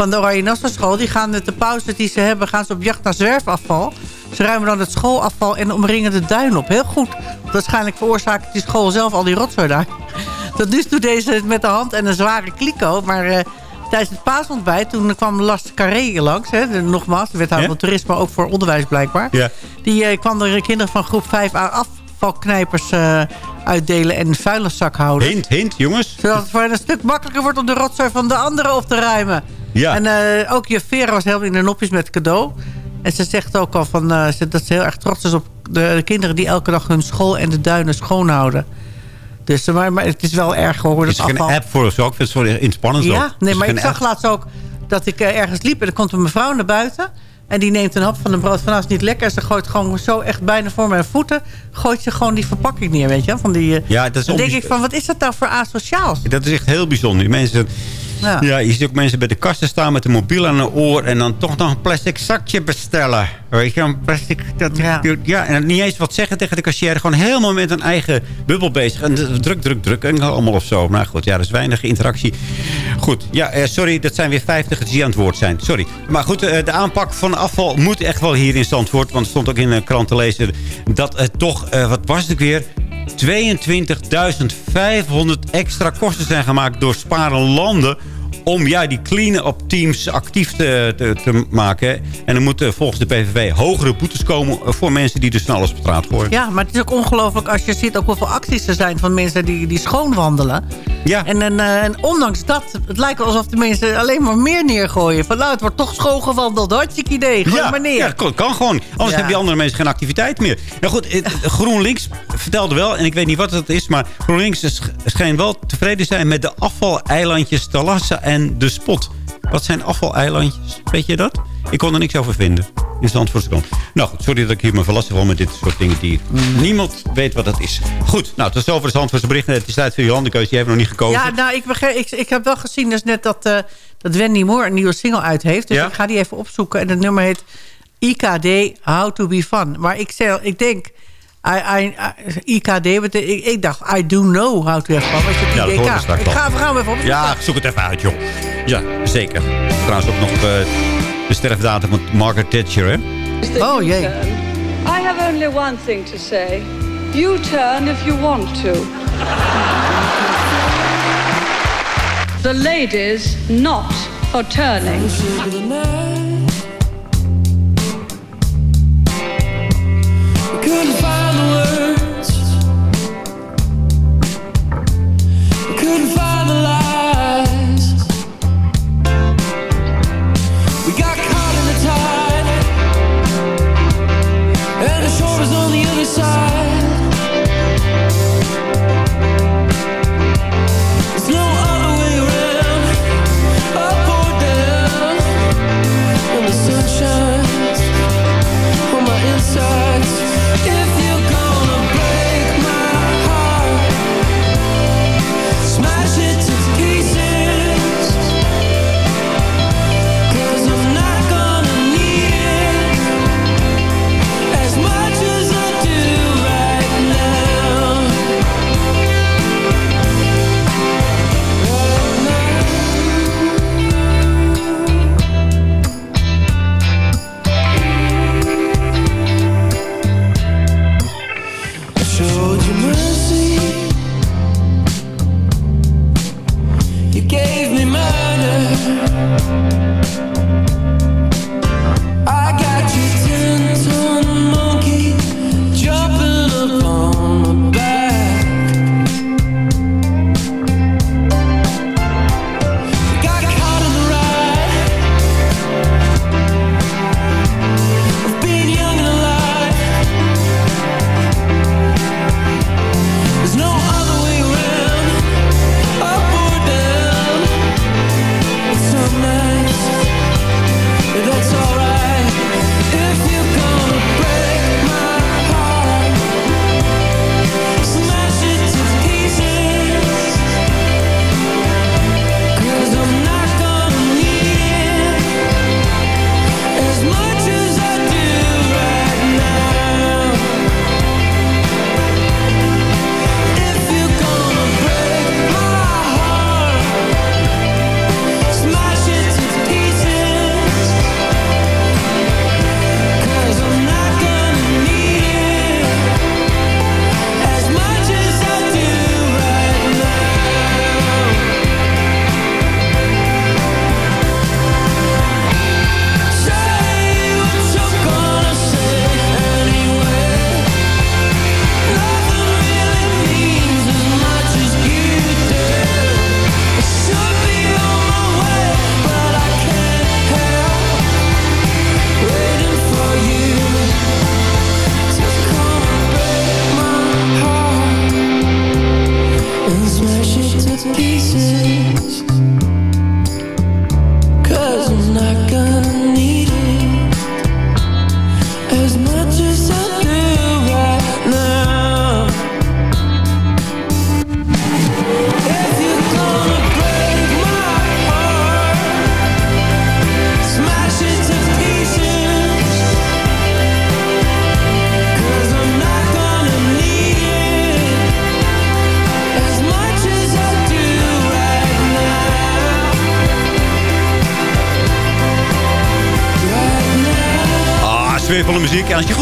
van de Oranje school... die gaan met de pauze die ze hebben... gaan ze op jacht naar zwerfafval. Ze ruimen dan het schoolafval en de omringende duin op. Heel goed. Waarschijnlijk veroorzaakt die school zelf al die rotzooi daar. Tot nu toe deze het met de hand en een zware kliko. Maar eh, tijdens het paasontbijt... toen kwam Lars Carré langs. Hè, de, nogmaals, de wethouder Ja? van toerisme... ook voor onderwijs blijkbaar. Ja. Die eh, kwam de kinderen van groep 5 aan afvalknijpers eh, uitdelen... en een vuilniszak houden. Hint, hint, jongens. Zodat het voor hen een stuk makkelijker wordt om de rotzooi van de anderen op te ruimen. Ja. En eh, ook je Vera was helemaal in de nopjes met cadeau. En ze zegt ook al van, ze- dat ze heel erg trots is op de, de kinderen... die elke dag hun school en de duinen schoonhouden. Dus, eh, maar, maar het is wel erg hoor, Is er afval. app voor of zo? Ik vind het zo inspannend Ja, ook. nee, maar ik zag app? laatst ook dat ik ergens liep... en er komt een mevrouw naar buiten... en die neemt een hap van een brood van nou, is niet lekker... en ze gooit gewoon zo echt bijna voor mijn voeten... gooit ze gewoon die verpakking neer, weet je Van die, Ja, dat is dan denk ik van, wat is dat nou voor asociaals? Dat is echt heel bijzonder. Die mensen, Ja. ja. je ziet ook mensen bij de kassen staan met een mobiel aan hun oor... en dan toch nog een plastic zakje bestellen. Weet je, een plastic... Dat, Ja. ja. en niet eens wat zeggen tegen de cashier. Gewoon helemaal met een eigen bubbel bezig. En druk, druk, druk. En allemaal of zo. Nou goed, ja, er is weinig interactie. Goed, ja, eh, sorry, dat zijn weer 50 die aan het woord zijn. Sorry. Maar goed, eh, de aanpak van afval moet echt wel hier in Zandvoort. Want het stond ook in de krant te lezen... dat het toch, eh, wat was het weer... 22.500 extra kosten zijn gemaakt door Sparen Landen... om ja, die clean-up teams actief te, te, te maken. En er moeten volgens de PVV hogere boetes komen... voor mensen die dus van alles op straat gooien. Ja, maar het is ook ongelooflijk als je ziet ook hoeveel acties er zijn van mensen die, die schoonwandelen. Ja. En, en, eh, en ondanks dat, het lijkt alsof de mensen alleen maar meer neergooien. Van nou, het wordt toch schoongewandeld. Hartstikke idee, gooi ja, maar neer. Ja, kan, kan gewoon. Anders Ja. hebben die andere mensen geen activiteit meer. Nou goed, (laughs) GroenLinks vertelde wel, en ik weet niet wat het is... maar GroenLinks sch- schijnt wel tevreden zijn met de afvaleilandjes Talassa en De Spot. Wat zijn afvaleilandjes? Weet je dat? Ik kon er niks over vinden. In de Zandvoortse krant. Nou goed, sorry dat ik hier me verlassen val met dit soort dingen die niemand weet wat dat is. Goed, nou, tot zover de Zandvoortse berichten. Het is tijd voor Johan de Keus. Die hebben nog niet gekozen. Ja, nou, ik, begrijp, ik, ik heb wel gezien dus net dat, eh, dat Wendy Moore een nieuwe single uit heeft. Dus Ja? ik ga die even opzoeken. En het nummer heet IKD, How to be Fun. Maar ik, zeg, ik denk... I, I, I- IKD, ik, ik dacht, I do know how to have fun. Is het Ja, dat we straks ik ga even gaan even op. Ja, zoek het even uit, joh. Ja, zeker. Trouwens ook nog eh, de sterfdatum van Margaret Thatcher, hè? Oh jee. I have only one thing to say. You turn if you want to. The ladies not for turning.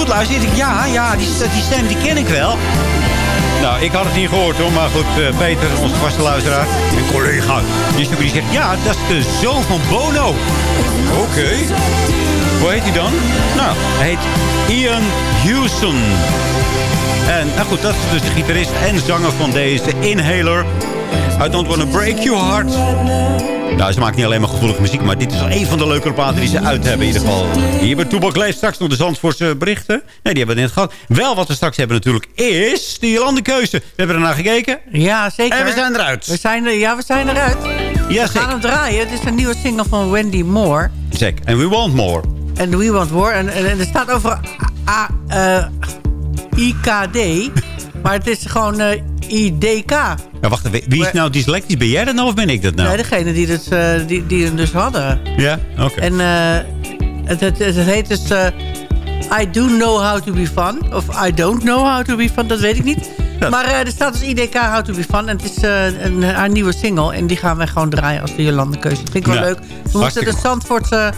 Goed luistert, denk ik, ja, ja, die, die stem die ken ik wel. Nou, ik had het niet gehoord hoor, maar goed, eh, Peter, onze vaste luisteraar, en collega, die, die zegt, ja, dat is de zoon van Bono. Oké. Hoe heet hij dan? Nou, hij heet Ian Hewson. En nou goed, dat is dus de gitarist en zanger van deze Inhaler. I Don't Wanna Break Your Heart. Nou, ze maken niet alleen maar gevoelige muziek... maar dit is wel een van de leukere platen die ze uit hebben in ieder geval. Hier bij Toebak leeft straks nog de Zandvoortse berichten. Nee, die hebben we net gehad. Wel wat we straks hebben natuurlijk is de landenkeuze. We hebben ernaar gekeken. Ja, zeker. En we zijn eruit. We zijn er, ja, we zijn eruit. Ja, we gaan hem draaien. Het is een nieuwe single van Wendy Moore. Zeker. En we want more. En We Want More. En, en, en er staat over A, eh, IKD. maar het is gewoon eh, IDK. Ja, wacht even. Wie is nou dyslectisch? Ben jij dat nou of ben ik dat nou? Nee, degene die, het, eh, die, die hem dus hadden. Ja? Oké. En eh, het, het, het heet dus... eh, I do know how to be fun. Of I don't know how to be fun. Dat weet ik niet. Maar er staat dus IDK How to be fun. En het is een, haar nieuwe single. En die gaan wij gewoon draaien als de Jolande-keuze. Vind ik wel Ja, leuk. We moeten de Zandvoortse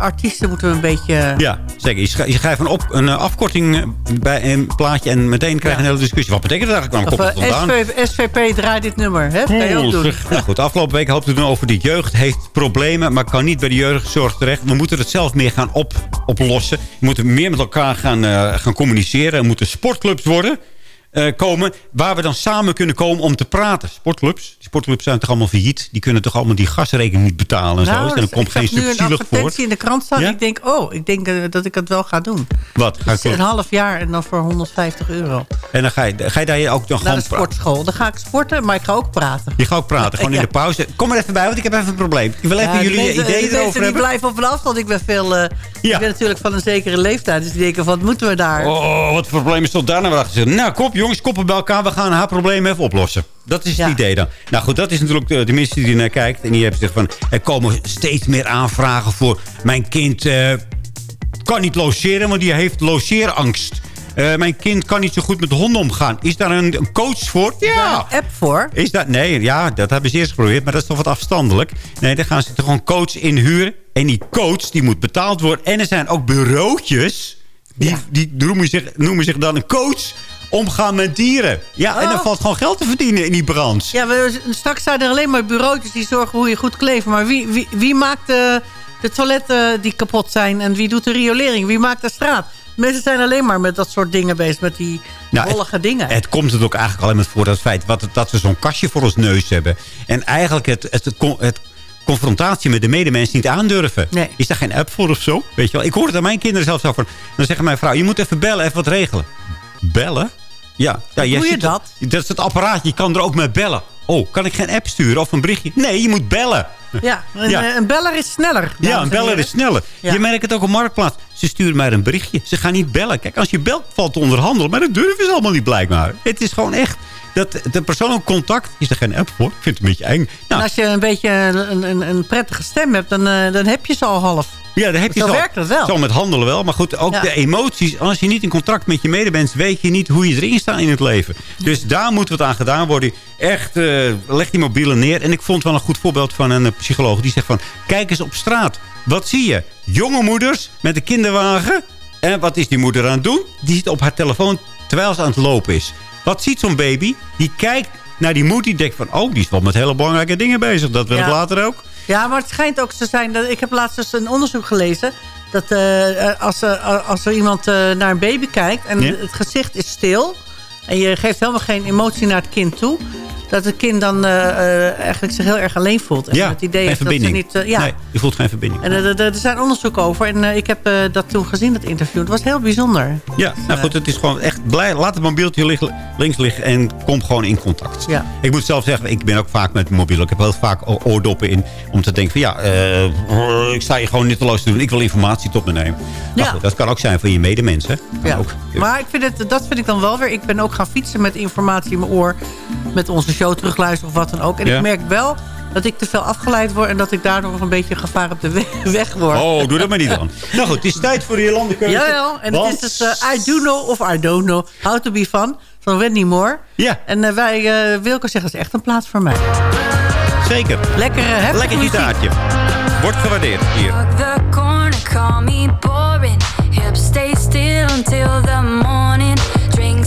artiesten moeten we een beetje... Ja, zeker. Je schrijft, je schrijft een, op, een eh, afkorting bij een plaatje en meteen krijg je een hele discussie. Wat betekent dat eigenlijk? Waar Of komt het eh, vandaan? SV, SVP draait dit nummer. Hè? Kan je ook Cool, doen. zeg. Nou goed, afgelopen week hoopten we over de jeugd heeft problemen, maar kan niet bij de jeugdzorg terecht. We moeten het zelf meer gaan op, oplossen. We moeten meer met elkaar gaan, eh, gaan communiceren. Er moeten sportclubs worden. Eh, komen waar we dan samen kunnen komen om te praten. Sportclubs. Die sportclubs zijn toch allemaal failliet. Die kunnen toch allemaal die gasrekening niet betalen en zo. Nou, En dan komt ik geen heb nu een subsidie voor. advertentie in de krant staan. Ja? Ik denk, oh, ik denk eh, dat ik het wel ga doen. Wat? Dus ik een half jaar en dan voor 150 euro. en dan ga je, ga je daar ook nog Naar gewoon de sportschool. Dan ga ik sporten, maar ik ga ook praten. Je gaat ook praten, gewoon in de pauze. Kom er even bij, want ik heb even een probleem. Ik wil even Ja, jullie mensen- ideeën erover mensen die hebben. blijven op een afstand. Ik ben veel... eh, Ik ben natuurlijk van een zekere leeftijd. Dus die denken, wat moeten we daar? Oh, wat voor probleem is tot daar nou achter? Nou, kop, jongens, koppen bij elkaar. We gaan haar probleem even oplossen. Dat is het idee dan. Nou goed, dat is natuurlijk de, de minister die naar kijkt. En die heeft gezegd van... Er komen steeds meer aanvragen voor... Mijn kind eh, kan niet logeren, want die heeft logeerangst. Eh, mijn kind kan niet zo goed met honden omgaan. Is daar een, een coach voor? Ja. Een app voor? Is dat? Nee, ja, dat hebben ze eerst geprobeerd. Maar dat is toch wat afstandelijk. Nee, dan gaan ze toch gewoon coach inhuren. En die coach, die moet betaald worden. En er zijn ook bureautjes. Die, die noemen, zich, noemen zich dan een coach. Omgaan met dieren. Ja, en Oh. dan valt gewoon geld te verdienen in die branche. Ja, we, straks zijn er alleen maar bureautjes die zorgen hoe je goed kleeft. Maar wie, wie, wie maakt de, de toiletten die kapot zijn? En wie doet de riolering? Wie maakt de straat? Mensen zijn alleen maar met dat soort dingen bezig. Met die Nou, wollige dingen. Het komt het ook eigenlijk alleen maar voor dat feit wat, dat we zo'n kastje voor ons neus hebben. En eigenlijk het, het, het, het confrontatie met de medemens niet aandurven. Is daar geen app voor of zo? Weet je wel? Ik hoor het aan mijn kinderen zelfs over. Dan zeggen mijn vrouw, je moet even bellen, even wat regelen. Bellen? Ja. ja doe je dat? Dat is het apparaatje, je kan er ook mee bellen. Oh, kan ik geen app sturen of een berichtje? Nee, je moet bellen. Ja, (laughs) een, Ja. eh, een beller is sneller. Ja, een en beller heren. is sneller. Ja. Je merkt het ook op Marktplaats. Ze sturen maar een berichtje. Ze gaan niet bellen. Kijk, als je belt, valt te onderhandelen. Maar dat durven ze allemaal niet blijkbaar. Het is gewoon echt... Dat, de persoonlijk contact is er geen app voor. Ik vind het een beetje eng. En Nou, als je een beetje een, een, een prettige stem hebt, dan, eh, dan heb je ze al half. Ja, daar heb je Zo zo, werkt het wel. Zo met handelen wel. Maar goed, ook Ja. de emoties. Als je niet in contact met je medemens... weet je niet hoe je erin staat in het leven. Dus daar moet wat aan gedaan worden. Echt, eh, leg die mobielen neer. En ik vond wel een goed voorbeeld van een eh, psycholoog. Die zegt van, kijk eens op straat. Wat zie je? Jonge moeders met een kinderwagen. En wat is die moeder aan het doen? Die zit op haar telefoon terwijl ze aan het lopen is. Wat ziet zo'n baby? Die kijkt naar die moeder. Die denkt van, oh, die is wel met hele belangrijke dingen bezig. Dat wil ik later ook. Ja, maar het schijnt ook te zijn... Dat, ik heb laatst dus een onderzoek gelezen... dat eh, als, er- als er iemand eh, naar een baby kijkt... en Ja. het gezicht is stil... en je geeft helemaal geen emotie naar het kind toe... dat het kind dan eh, eh, eigenlijk zich heel erg alleen voelt. En Ja, het idee geen heeft dat ze niet... eh, ja. Nee, je voelt geen verbinding. En er- zijn onderzoeken over. En ik heb dat toen gezien, dat interview. Het was heel bijzonder. Ja, nou goed, het is gewoon echt blij. Laat het mobieltje lig- links liggen en kom gewoon in contact. Ja. Ik moet zelf zeggen, ik ben ook vaak met mobiel. Ik heb heel vaak oordoppen in om te denken van ja, ik sta je gewoon nutteloos te doen. Ik wil informatie tot me nemen. Maar Ja. goed, dat kan ook zijn van je medemensen. Ja. ook. Maar ik vind het, dat vind ik dan wel weer. Ik ben ook gaan fietsen met informatie in mijn oor. Met onze show terugluisteren of wat dan ook. En Ja. ik merk wel dat ik te veel afgeleid word... en dat ik daardoor nog een beetje gevaar op de we- (laughs) weg word. Oh, doe dat maar niet dan. (laughs) nou goed, het is tijd voor de landenkeuze. Jawel, en Want- het is dus eh, I do know of I don't know how to be fun van Wendy Moore. Ja. En eh, wij, uh, Wilke zeggen, is echt een plaats voor mij. Zeker. Lekker, heftige Lekker gitaartje. Wordt gewaardeerd hier. Fuck the corner, call me boring. Hips stay still until the morning.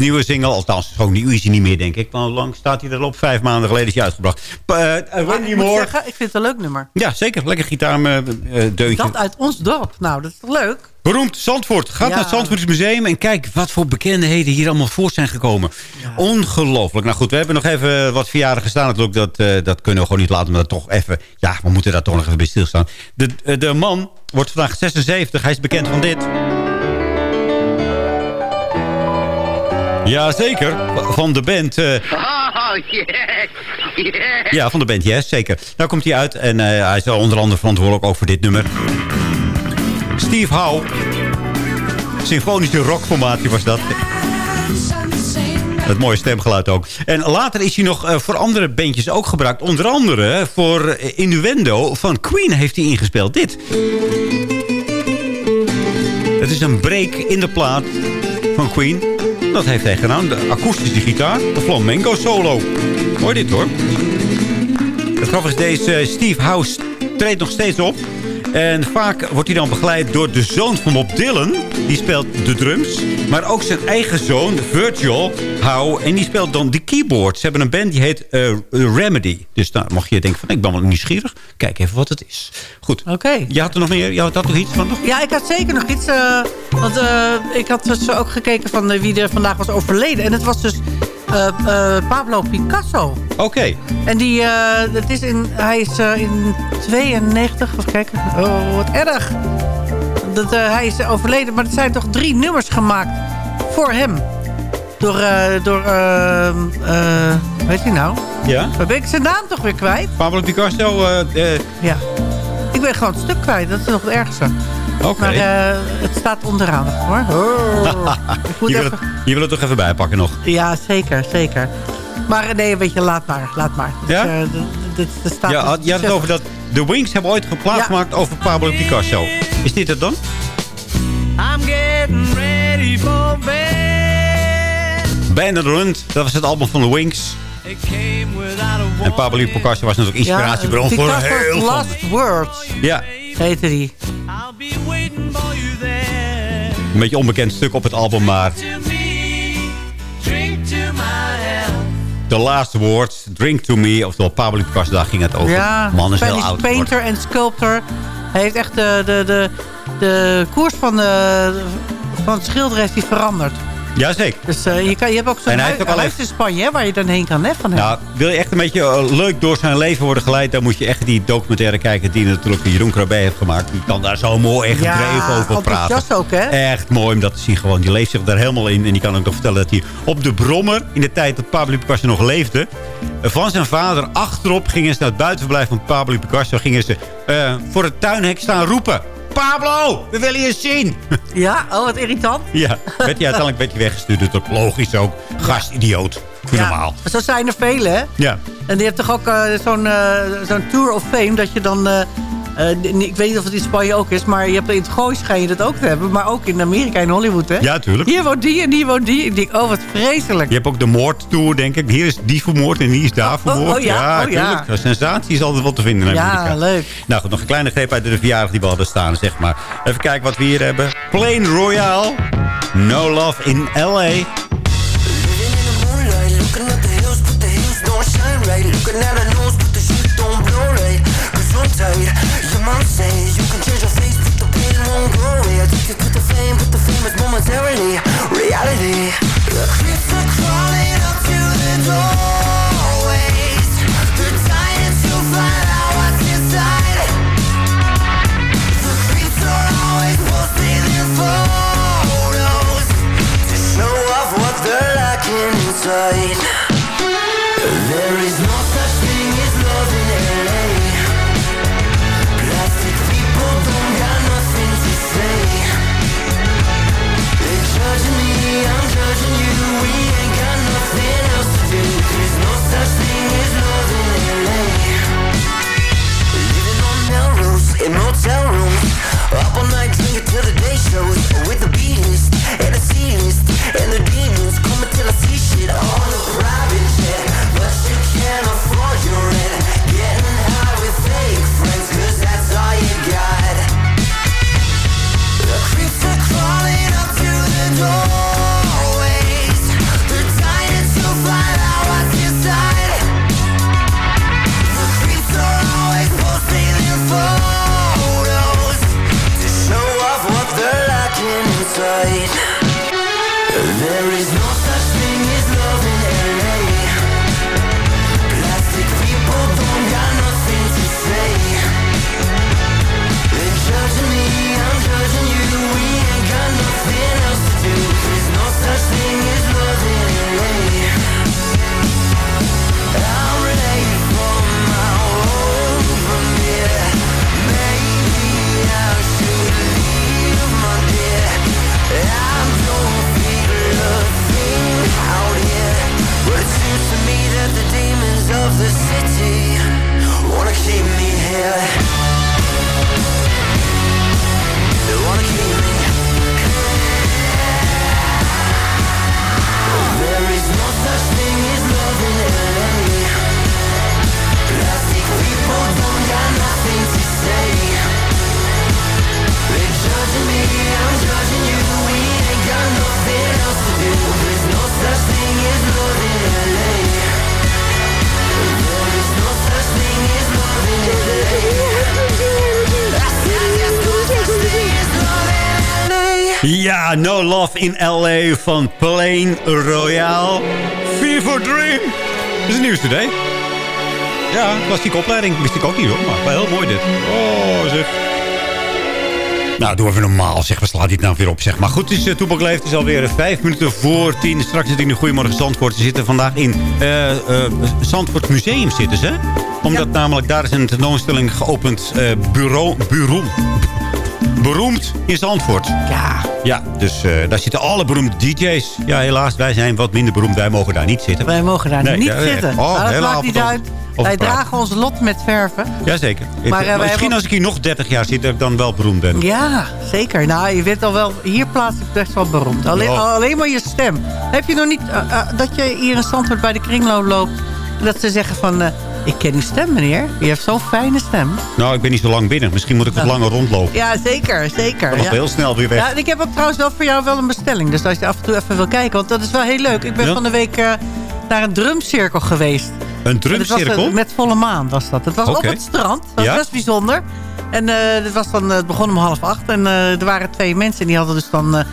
Nieuwe single. Althans, zo nieuw is hij niet meer, denk ik. Want lang staat hij erop? Vijf maanden geleden is hij uitgebracht. Pa- eh, eh, Wendy ik Moore. zeggen, ik vind het een leuk nummer. Ja, zeker. Lekker gitaardeuntje. Dat uit ons dorp. Nou, dat is toch leuk? Beroemd Zandvoort. Ga Ja. naar het Zandvoorts Museum en kijk wat voor bekendheden hier allemaal voor zijn gekomen. Ongelooflijk. Nou goed, we hebben nog even wat verjaardagen gestaan natuurlijk. Dat, eh, dat kunnen we gewoon niet laten, maar dat toch even... Ja, we moeten daar toch nog even bij stilstaan. De, eh, de man wordt vandaag 76. Hij is bekend van dit. Jazeker. Van de band... eh, (laughs) Oh, yes, yes. ja, van de band Yes, zeker. Daar komt hij uit en eh, hij is onder andere verantwoordelijk ook voor dit nummer. Steve Howe. Symfonische rockformatie was dat. Het mooie stemgeluid ook. En later is hij nog eh, voor andere bandjes ook gebruikt. Onder andere voor Innuendo van Queen heeft hij ingespeeld. Dit. Het is een break in de plaat van Queen. Dat heeft hij gedaan. De akoestische gitaar. De flamenco solo. Hoor dit hoor. Het grappige is, deze Steve House treedt nog steeds op. En vaak wordt hij dan begeleid door de zoon van Bob Dylan. Die speelt de drums. Maar ook zijn eigen zoon, Virgil Howe. En die speelt dan de keyboard. Ze hebben een band die heet eh, Remedy. Dus daar mag je denken van, ik ben wel nieuwsgierig. Kijk even wat het is. Goed. Oké. Je had er nog meer? Je had nog iets van nog? Ja, ik had zeker nog iets. eh, want eh, ik had dus ook gekeken van wie er vandaag was overleden. En het was dus Pablo Picasso. Oké. En die, eh, dat is in, hij is eh, in 92, even kijken. Oh, wat erg. Dat, eh, hij is overleden, maar er zijn toch drie nummers gemaakt voor hem. Door, eh door eh, eh, weet je nou? Ja? Waar ben ik zijn naam toch weer kwijt? Pablo Picasso. eh, eh, Ja. Ik ben gewoon het stuk kwijt, dat is nog het ergste. Oké. Maar eh, het staat onderaan hoor. Oh. Je, wil even- het, je wil het toch even bijpakken nog? Ja, zeker, zeker. Maar eh, nee, weet je, laat maar, laat maar. Ja? Dus, eh, d- d- d- er staat Ja, dus- had- je had het over dat de Wings hebben ooit geplaatst Ja. gemaakt over Pablo Picasso. Is dit het dan? I'm getting ready for bed. Band on the Run, dat was het album van de Wings. En Pablo Picasso was natuurlijk inspiratiebron ja, voor Picasso's heel veel. Last Words Ja, heette die. Een beetje onbekend stuk op het album, maar. The Last Words, Drink to Me, oftewel Pablo Picasso, daar ging het over. Ja, Man is heel oud. painter en sculptor. Hij heeft echt de, de, de, de koers van, de, van het heeft hij veranderd. Jazeker. Dus eh, je, kan, je hebt ook zo'n En hij heeft hui- ook al huis in Spanje hè, waar je dan heen kan hè, van hem. Nou, wil je echt een beetje eh, leuk door zijn leven worden geleid... dan moet je echt die documentaire kijken die natuurlijk Jeroen Krabbe heeft gemaakt. Die kan daar zo mooi en Ja, gedreven over praten. enthousiast ook, hè? Echt mooi om dat te zien gewoon. Die leeft zich daar helemaal in. En die kan ook nog vertellen dat hij op de brommer... in de tijd dat Pablo Picasso nog leefde... eh, van zijn vader achterop gingen ze naar het buitenverblijf van Pablo Picasso... gingen ze voor het tuinhek staan roepen... Pablo, we willen je zien. (laughs) Ja, oh wat irritant. ja, werd hij uiteindelijk werd hij weggestuurd. Dat is logisch ook. Gastidioot. Ja, normaal. Zo zijn er velen, hè? Ja. En je hebt toch ook eh, zo'n eh, zo'n Tour of Fame... dat je dan... eh, eh, ik weet niet of het in Spanje ook is... maar je hebt in het gooi schijn je dat ook te hebben. Maar ook in Amerika, in Hollywood, hè? Ja, tuurlijk. Hier woont die en hier woont die. Ik denk, oh, wat vreselijk. Je hebt ook de moordtour, denk ik. Hier is die vermoord en die is daar oh, vermoord. oh ja, oh ja. tuurlijk. Een sensatie is altijd wat te vinden in Ja, Amerika. leuk. Nou goed, nog een kleine greep uit de verjaardag die we hadden staan, zeg maar. Even kijken wat we hier hebben. Plain Royale. No Love in L.A. looking at the hills, but the hills don't shine right. Looking at her nose, but the shit don't blow right. Cause I'm tired, says you can change your face, but the pain won't go away. Addicted to the fame, but the fame is momentarily reality. The creeps are crawling up to the doorways. They're dying to find out what's inside. The creeps are always posting their photos to show off what they're lacking inside. Ja, No Love in L.A. van Plain Royale. Fever Dream. Dat is een nieuwste idee. Ja, klassieke opleiding. Wist ik ook niet hoor, maar wel heel mooi dit. Oh, zeg. Nou, doen we even normaal, zeg. We slaan dit nou weer op, zeg. Maar goed, het is uh, Toepak Leeft. Het is alweer vijf minuten voor tien. Straks zit ik in de Goedemorgen Zandvoort. Ze zitten vandaag in uh, uh, Zandvoort Museum zitten ze. Omdat namelijk daar is een tentoonstelling geopend. bureau, bureau, beroemd in Zandvoort. Ja. Ja, dus uh, daar zitten alle beroemde DJ's. Ja, helaas, wij zijn wat minder beroemd. Wij mogen daar niet zitten. Wij mogen daar Nee, niet ja, zitten. oh, dat maakt niet uit. Wij praten. dragen ons lot met verven. Jazeker. Maar, Maar, eh, misschien hebben- als ik hier nog 30 jaar zit, dat ik dan wel beroemd ben. Ja, zeker. Nou, je bent al wel... Hier plaats ik best wel beroemd. Alleen, alleen maar je stem. Heb je nog niet... eh, eh, dat je hier in Zandvoort bij de kringloop loopt... en dat ze zeggen van... ik ken uw stem, meneer. Je heeft zo'n fijne stem. Nou, ik ben niet zo lang binnen. Misschien moet ik wat langer rondlopen. Ja, zeker. Zeker. Dan nog ja. heel snel weer weg. Ja, ik heb ook trouwens wel voor jou wel een bestelling. Dus als je af en toe even wil kijken. Want dat is wel heel leuk. Ik ben Ja? van de week eh, naar een drumcirkel geweest. Een drumcirkel? met volle maan was dat. Het was op het strand. Dat was Ja? best bijzonder. En eh, het, was dan, eh, het begon om half acht. En er waren twee mensen. En die hadden dus dan een,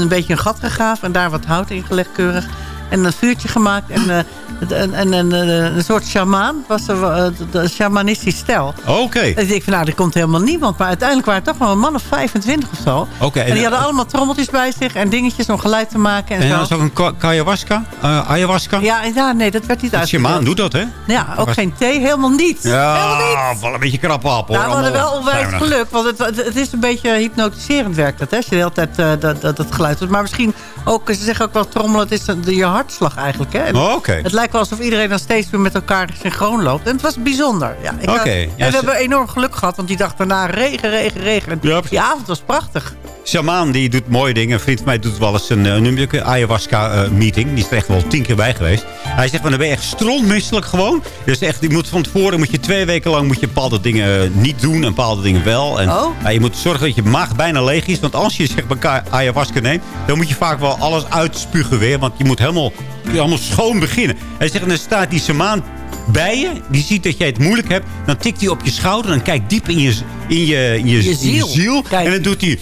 een beetje een gat gegraven. En daar wat hout in gelegd keurig. En een vuurtje gemaakt. En eh, het- een, een, een, een, een soort shamaan. was er, eh, shamanistisch stijl. Oké. En ik denk van, nou, er komt helemaal niemand. Maar uiteindelijk waren het toch wel een man of 25 of zo. Oké, en, en- die hadden allemaal trommeltjes bij zich en dingetjes om geluid te maken. En, En dan is ook een ayahuasca? Eh, ayahuasca? Ja, ja, nee, dat werd niet uitgedeeld. shamaan doet dat, hè? Ja, ook Was- geen thee, helemaal niet. helemaal. Ja, wel een beetje krap op. Nou, we hadden wel onwijs geluk. Want het, het, is een beetje hypnotiserend werkt dat, hè? Als je de hele tijd eh, dat, dat, dat geluid doet. Maar misschien ook, ze zeggen ook wel trommelen, het is een- je hartslag eigenlijk, hè? Oh. Het lijkt wel alsof iedereen dan steeds weer met elkaar synchroon loopt. En het was bijzonder. Ja, ik, Ja, en we hebben enorm geluk gehad, want die dag daarna regen, regen, regen. En Ja, die avond was prachtig. Shamaan die doet mooie dingen. Een vriend van mij doet wel eens een, eh, een ayahuasca-meeting. die is er echt wel tien keer bij geweest. Hij zegt van, dan ben je echt strontmisselijk gewoon. Dus echt, je moet van tevoren moet je twee weken lang moet je bepaalde dingen eh, niet doen en bepaalde dingen wel. En, Oh. ja, je moet zorgen dat je maag bijna leeg is. Want als je zeg maar ayahuasca neemt, dan moet je vaak wel alles uitspugen weer. Want je moet helemaal, helemaal schoon beginnen. Hij zegt, dan staat die shamaan bij je. Die ziet dat jij het moeilijk hebt. Dan tikt hij op je schouder en kijkt diep in je, in je, in je, Je in je ziel. En dan dout hij...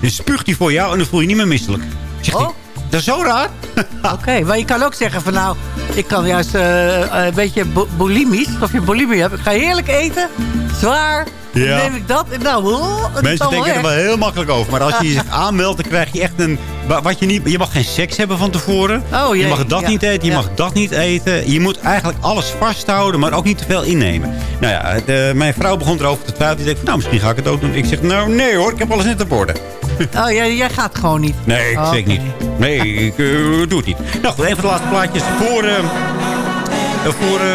Dan spuugt hij voor jou en dan voel je niet meer misselijk. Zegt Oh. dat is zo raar. (laughs) Oké, maar je kan ook zeggen van nou, ik kan juist eh, eh, een beetje bu- bulimisch, of je bulimie hebt. Ik ga heerlijk eten, zwaar, Ja. dan neem ik dat en nou, oh, Mensen denken er wel heel makkelijk over. Maar als je (laughs) je zich aanmeldt, dan krijg je echt een... wa- Wat je, niet, je mag geen seks hebben van tevoren. Oh, je mag dat ja. niet eten, je Ja. mag dat niet eten. Je moet eigenlijk alles vasthouden, maar ook niet te veel innemen. Nou ja, de- mijn vrouw begon erover te twijfelen. Die van, nou, misschien ga ik het ook doen. Ik zeg, nou nee hoor, ik heb alles net op orde. (laughs) Oh, jij, jij gaat gewoon niet. Nee, ik Oh, zeker niet. Nee, ik eh, doe het niet. Nou goed, een van de laatste plaatjes voor, eh, eh, voor eh,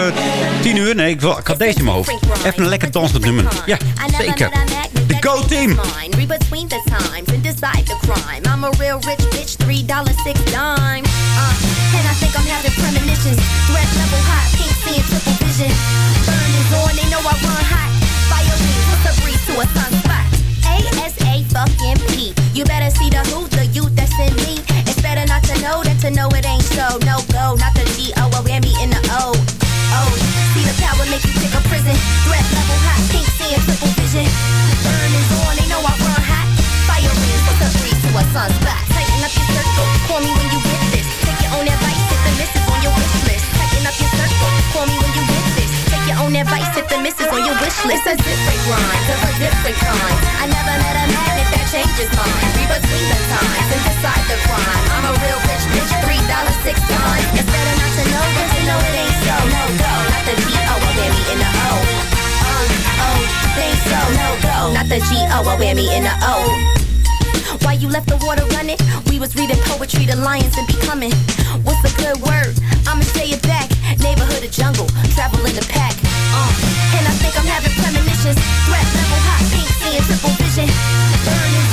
tien uur. Nee, ik, wil, ik had deze in mijn hoofd. Even een lekker dansend nummer. Ja, zeker. De Go Team. Between the times and decide the crime. I'm a real rich bitch, three dollar six dime. Uh, and I think I'm having premonitions. Red level hot, pink seeing triple vision. Burn is on, they know I run hot. Fire me, what's a breeze to a sunspot? A-S-A fucking P. You better see the who, the youth that's in me. It's better not to know than to know it ain't so. No go, not the G-O, a whammy in the O. Oh, see the power make you pick a prison. Threat level hot, pink seeing triple vision. Burn is on, they know I run hot. Fire in, what's a breeze to a sunspot? Tighten up your circle, call me when you get this. Take your own advice, hit the misses on your wish list. Tighten up your circle, call me when you get this. Take your own advice, hit the misses on your wish list. It's a different grind, of a different kind. I never met a changes mine. Read between the times and decide the crime. I'm a real rich bitch, three dollars six times. It's better not to know than to know it ain't so. No go, not the G O, a whammy in the O. Oh, oh, ain't so. No go, not the G O, a whammy in the O. Why you left the water running? We was reading poetry, the lions and becoming. What's a good word? I'ma say it back. Neighborhood or jungle, travel in the pack. Uh, and I think I'm having premonitions. Threat level hot, pink seeing triple vision. Burn is on, they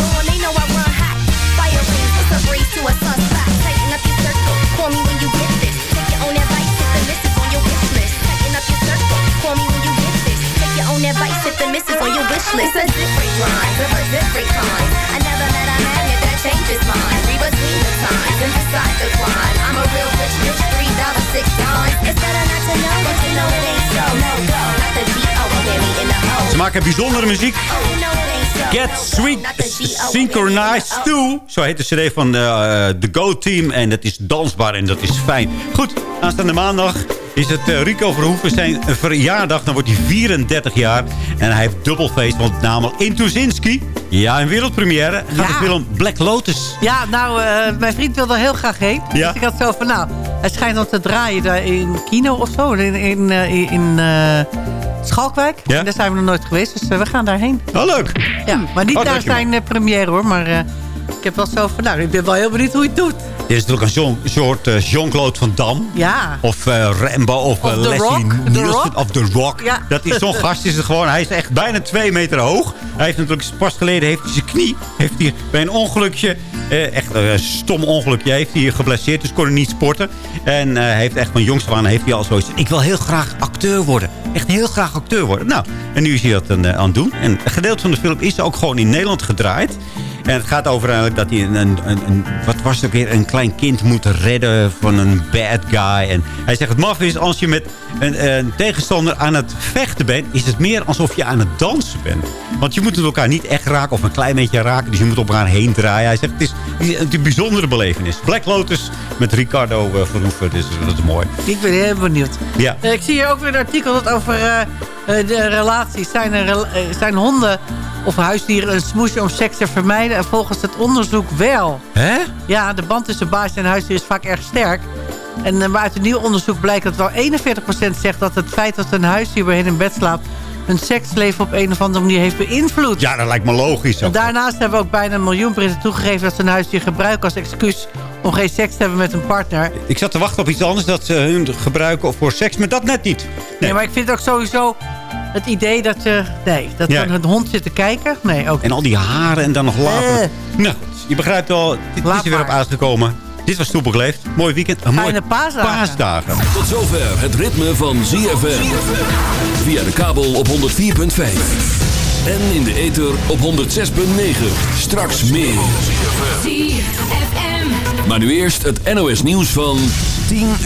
know I run hot. Fire rings, what's a breeze to a sunspot? Tighten up your circle, call me when you get this. Take your own advice, hit the on your wish list. Tighten up your circle, call me when you get this. Take your own advice, hit the on your wish list. It's a different grind, of a different kind. I never met a magnet that changes mine. Read between the times and decide the crime. I'm a real rich bitch, three dollars six times. It's better not to know than to know it ain't so. No go, not the G O, a whammy in the O. Ze maken bijzondere muziek. Oh, you know Get Sweet Synchronized 2. Zo heet de cd van de, de Go Team. En dat is dansbaar en dat is fijn. Goed, aanstaande maandag is het uh, Rico Verhoeven zijn verjaardag. Dan wordt hij 34 jaar. En hij heeft dubbelfeest, want namelijk in Tuzinski. Ja, een wereldpremière. Gaat de film Black Lotus. Ja, nou, uh, mijn vriend wil er heel graag heen. Ja? Dus ik had zo van, nou, hij schijnt dan te draaien daar in kino of zo. In, in, in Schalkwijk. Ja? En daar zijn we nog nooit geweest, dus we gaan daarheen. Oh, leuk. Ja, maar niet oh, naar zijn première hoor, maar ik heb wel zo van, nou, ik ben wel heel benieuwd hoe hij het doet. Dit is natuurlijk een, soort uh, Jean-Claude Van Damme. Ja. Of uh, Rambo of, uh, Leslie Nielsen. Of The Rock. Ja. Dat is zo'n gast is het gewoon. Hij is echt bijna twee meter hoog. Hij heeft natuurlijk pas geleden heeft hij zijn knie. Heeft hij bij een ongelukje. echt een stom ongelukje. Heeft hij geblesseerd. Dus kon hij niet sporten. En hij heeft echt van jongs aan heeft hij al zoiets. Ik wil heel graag acteur worden. Echt heel graag acteur worden. Nou, en nu is hij dat aan, aan het doen. En een gedeelte van de film is ook gewoon in Nederland gedraaid. En het gaat over eigenlijk dat hij een, een, een, wat was het ook weer, een klein kind moet redden van een bad guy. En hij zegt, het maf is als je met een, een, tegenstander aan het vechten bent, is het meer alsof je aan het dansen bent. Want je moet het elkaar niet echt raken of een klein beetje raken. Dus je moet op elkaar heen draaien. Hij zegt, het is, is een bijzondere belevenis. Black Lotus met Ricardo uh, Verhoeven. Dus dat is mooi. Ik ben heel benieuwd. Ja. Uh, ik zie hier ook weer een artikel dat over uh, de relaties. Zijn, er, zijn honden of huisdieren een smoesje om seks te vermijden? En volgens het onderzoek wel. Hè? Ja, de band tussen baas en huisdier is vaak erg sterk. En maar uit een nieuw onderzoek blijkt dat wel 41% zegt dat het feit dat een huisdier bij hen in bed slaapt hun seksleven op een of andere manier heeft beïnvloed. Ja, dat lijkt me logisch. En daarnaast hebben ook bijna een miljoen Britten toegegeven... dat ze een huisdier gebruiken als excuus om geen seks te hebben met een partner. Ik zat te wachten op iets anders dat ze hun gebruiken voor seks, maar dat net niet. Nee, nee maar ik vind ook sowieso het idee dat je... Nee, dat ja. een hond zit te kijken. Nee, ook En al die haren en dan nog later. Uh. Nou, je begrijpt wel, dit is er weer op uitgekomen. Dit was Leeft. Mooi weekend. Een mooie paasdagen. paasdagen. Tot zover het ritme van ZFM. Via de kabel op 104.5. En in de ether op 106.9. Straks meer. Maar nu eerst het NOS nieuws van 10 uur.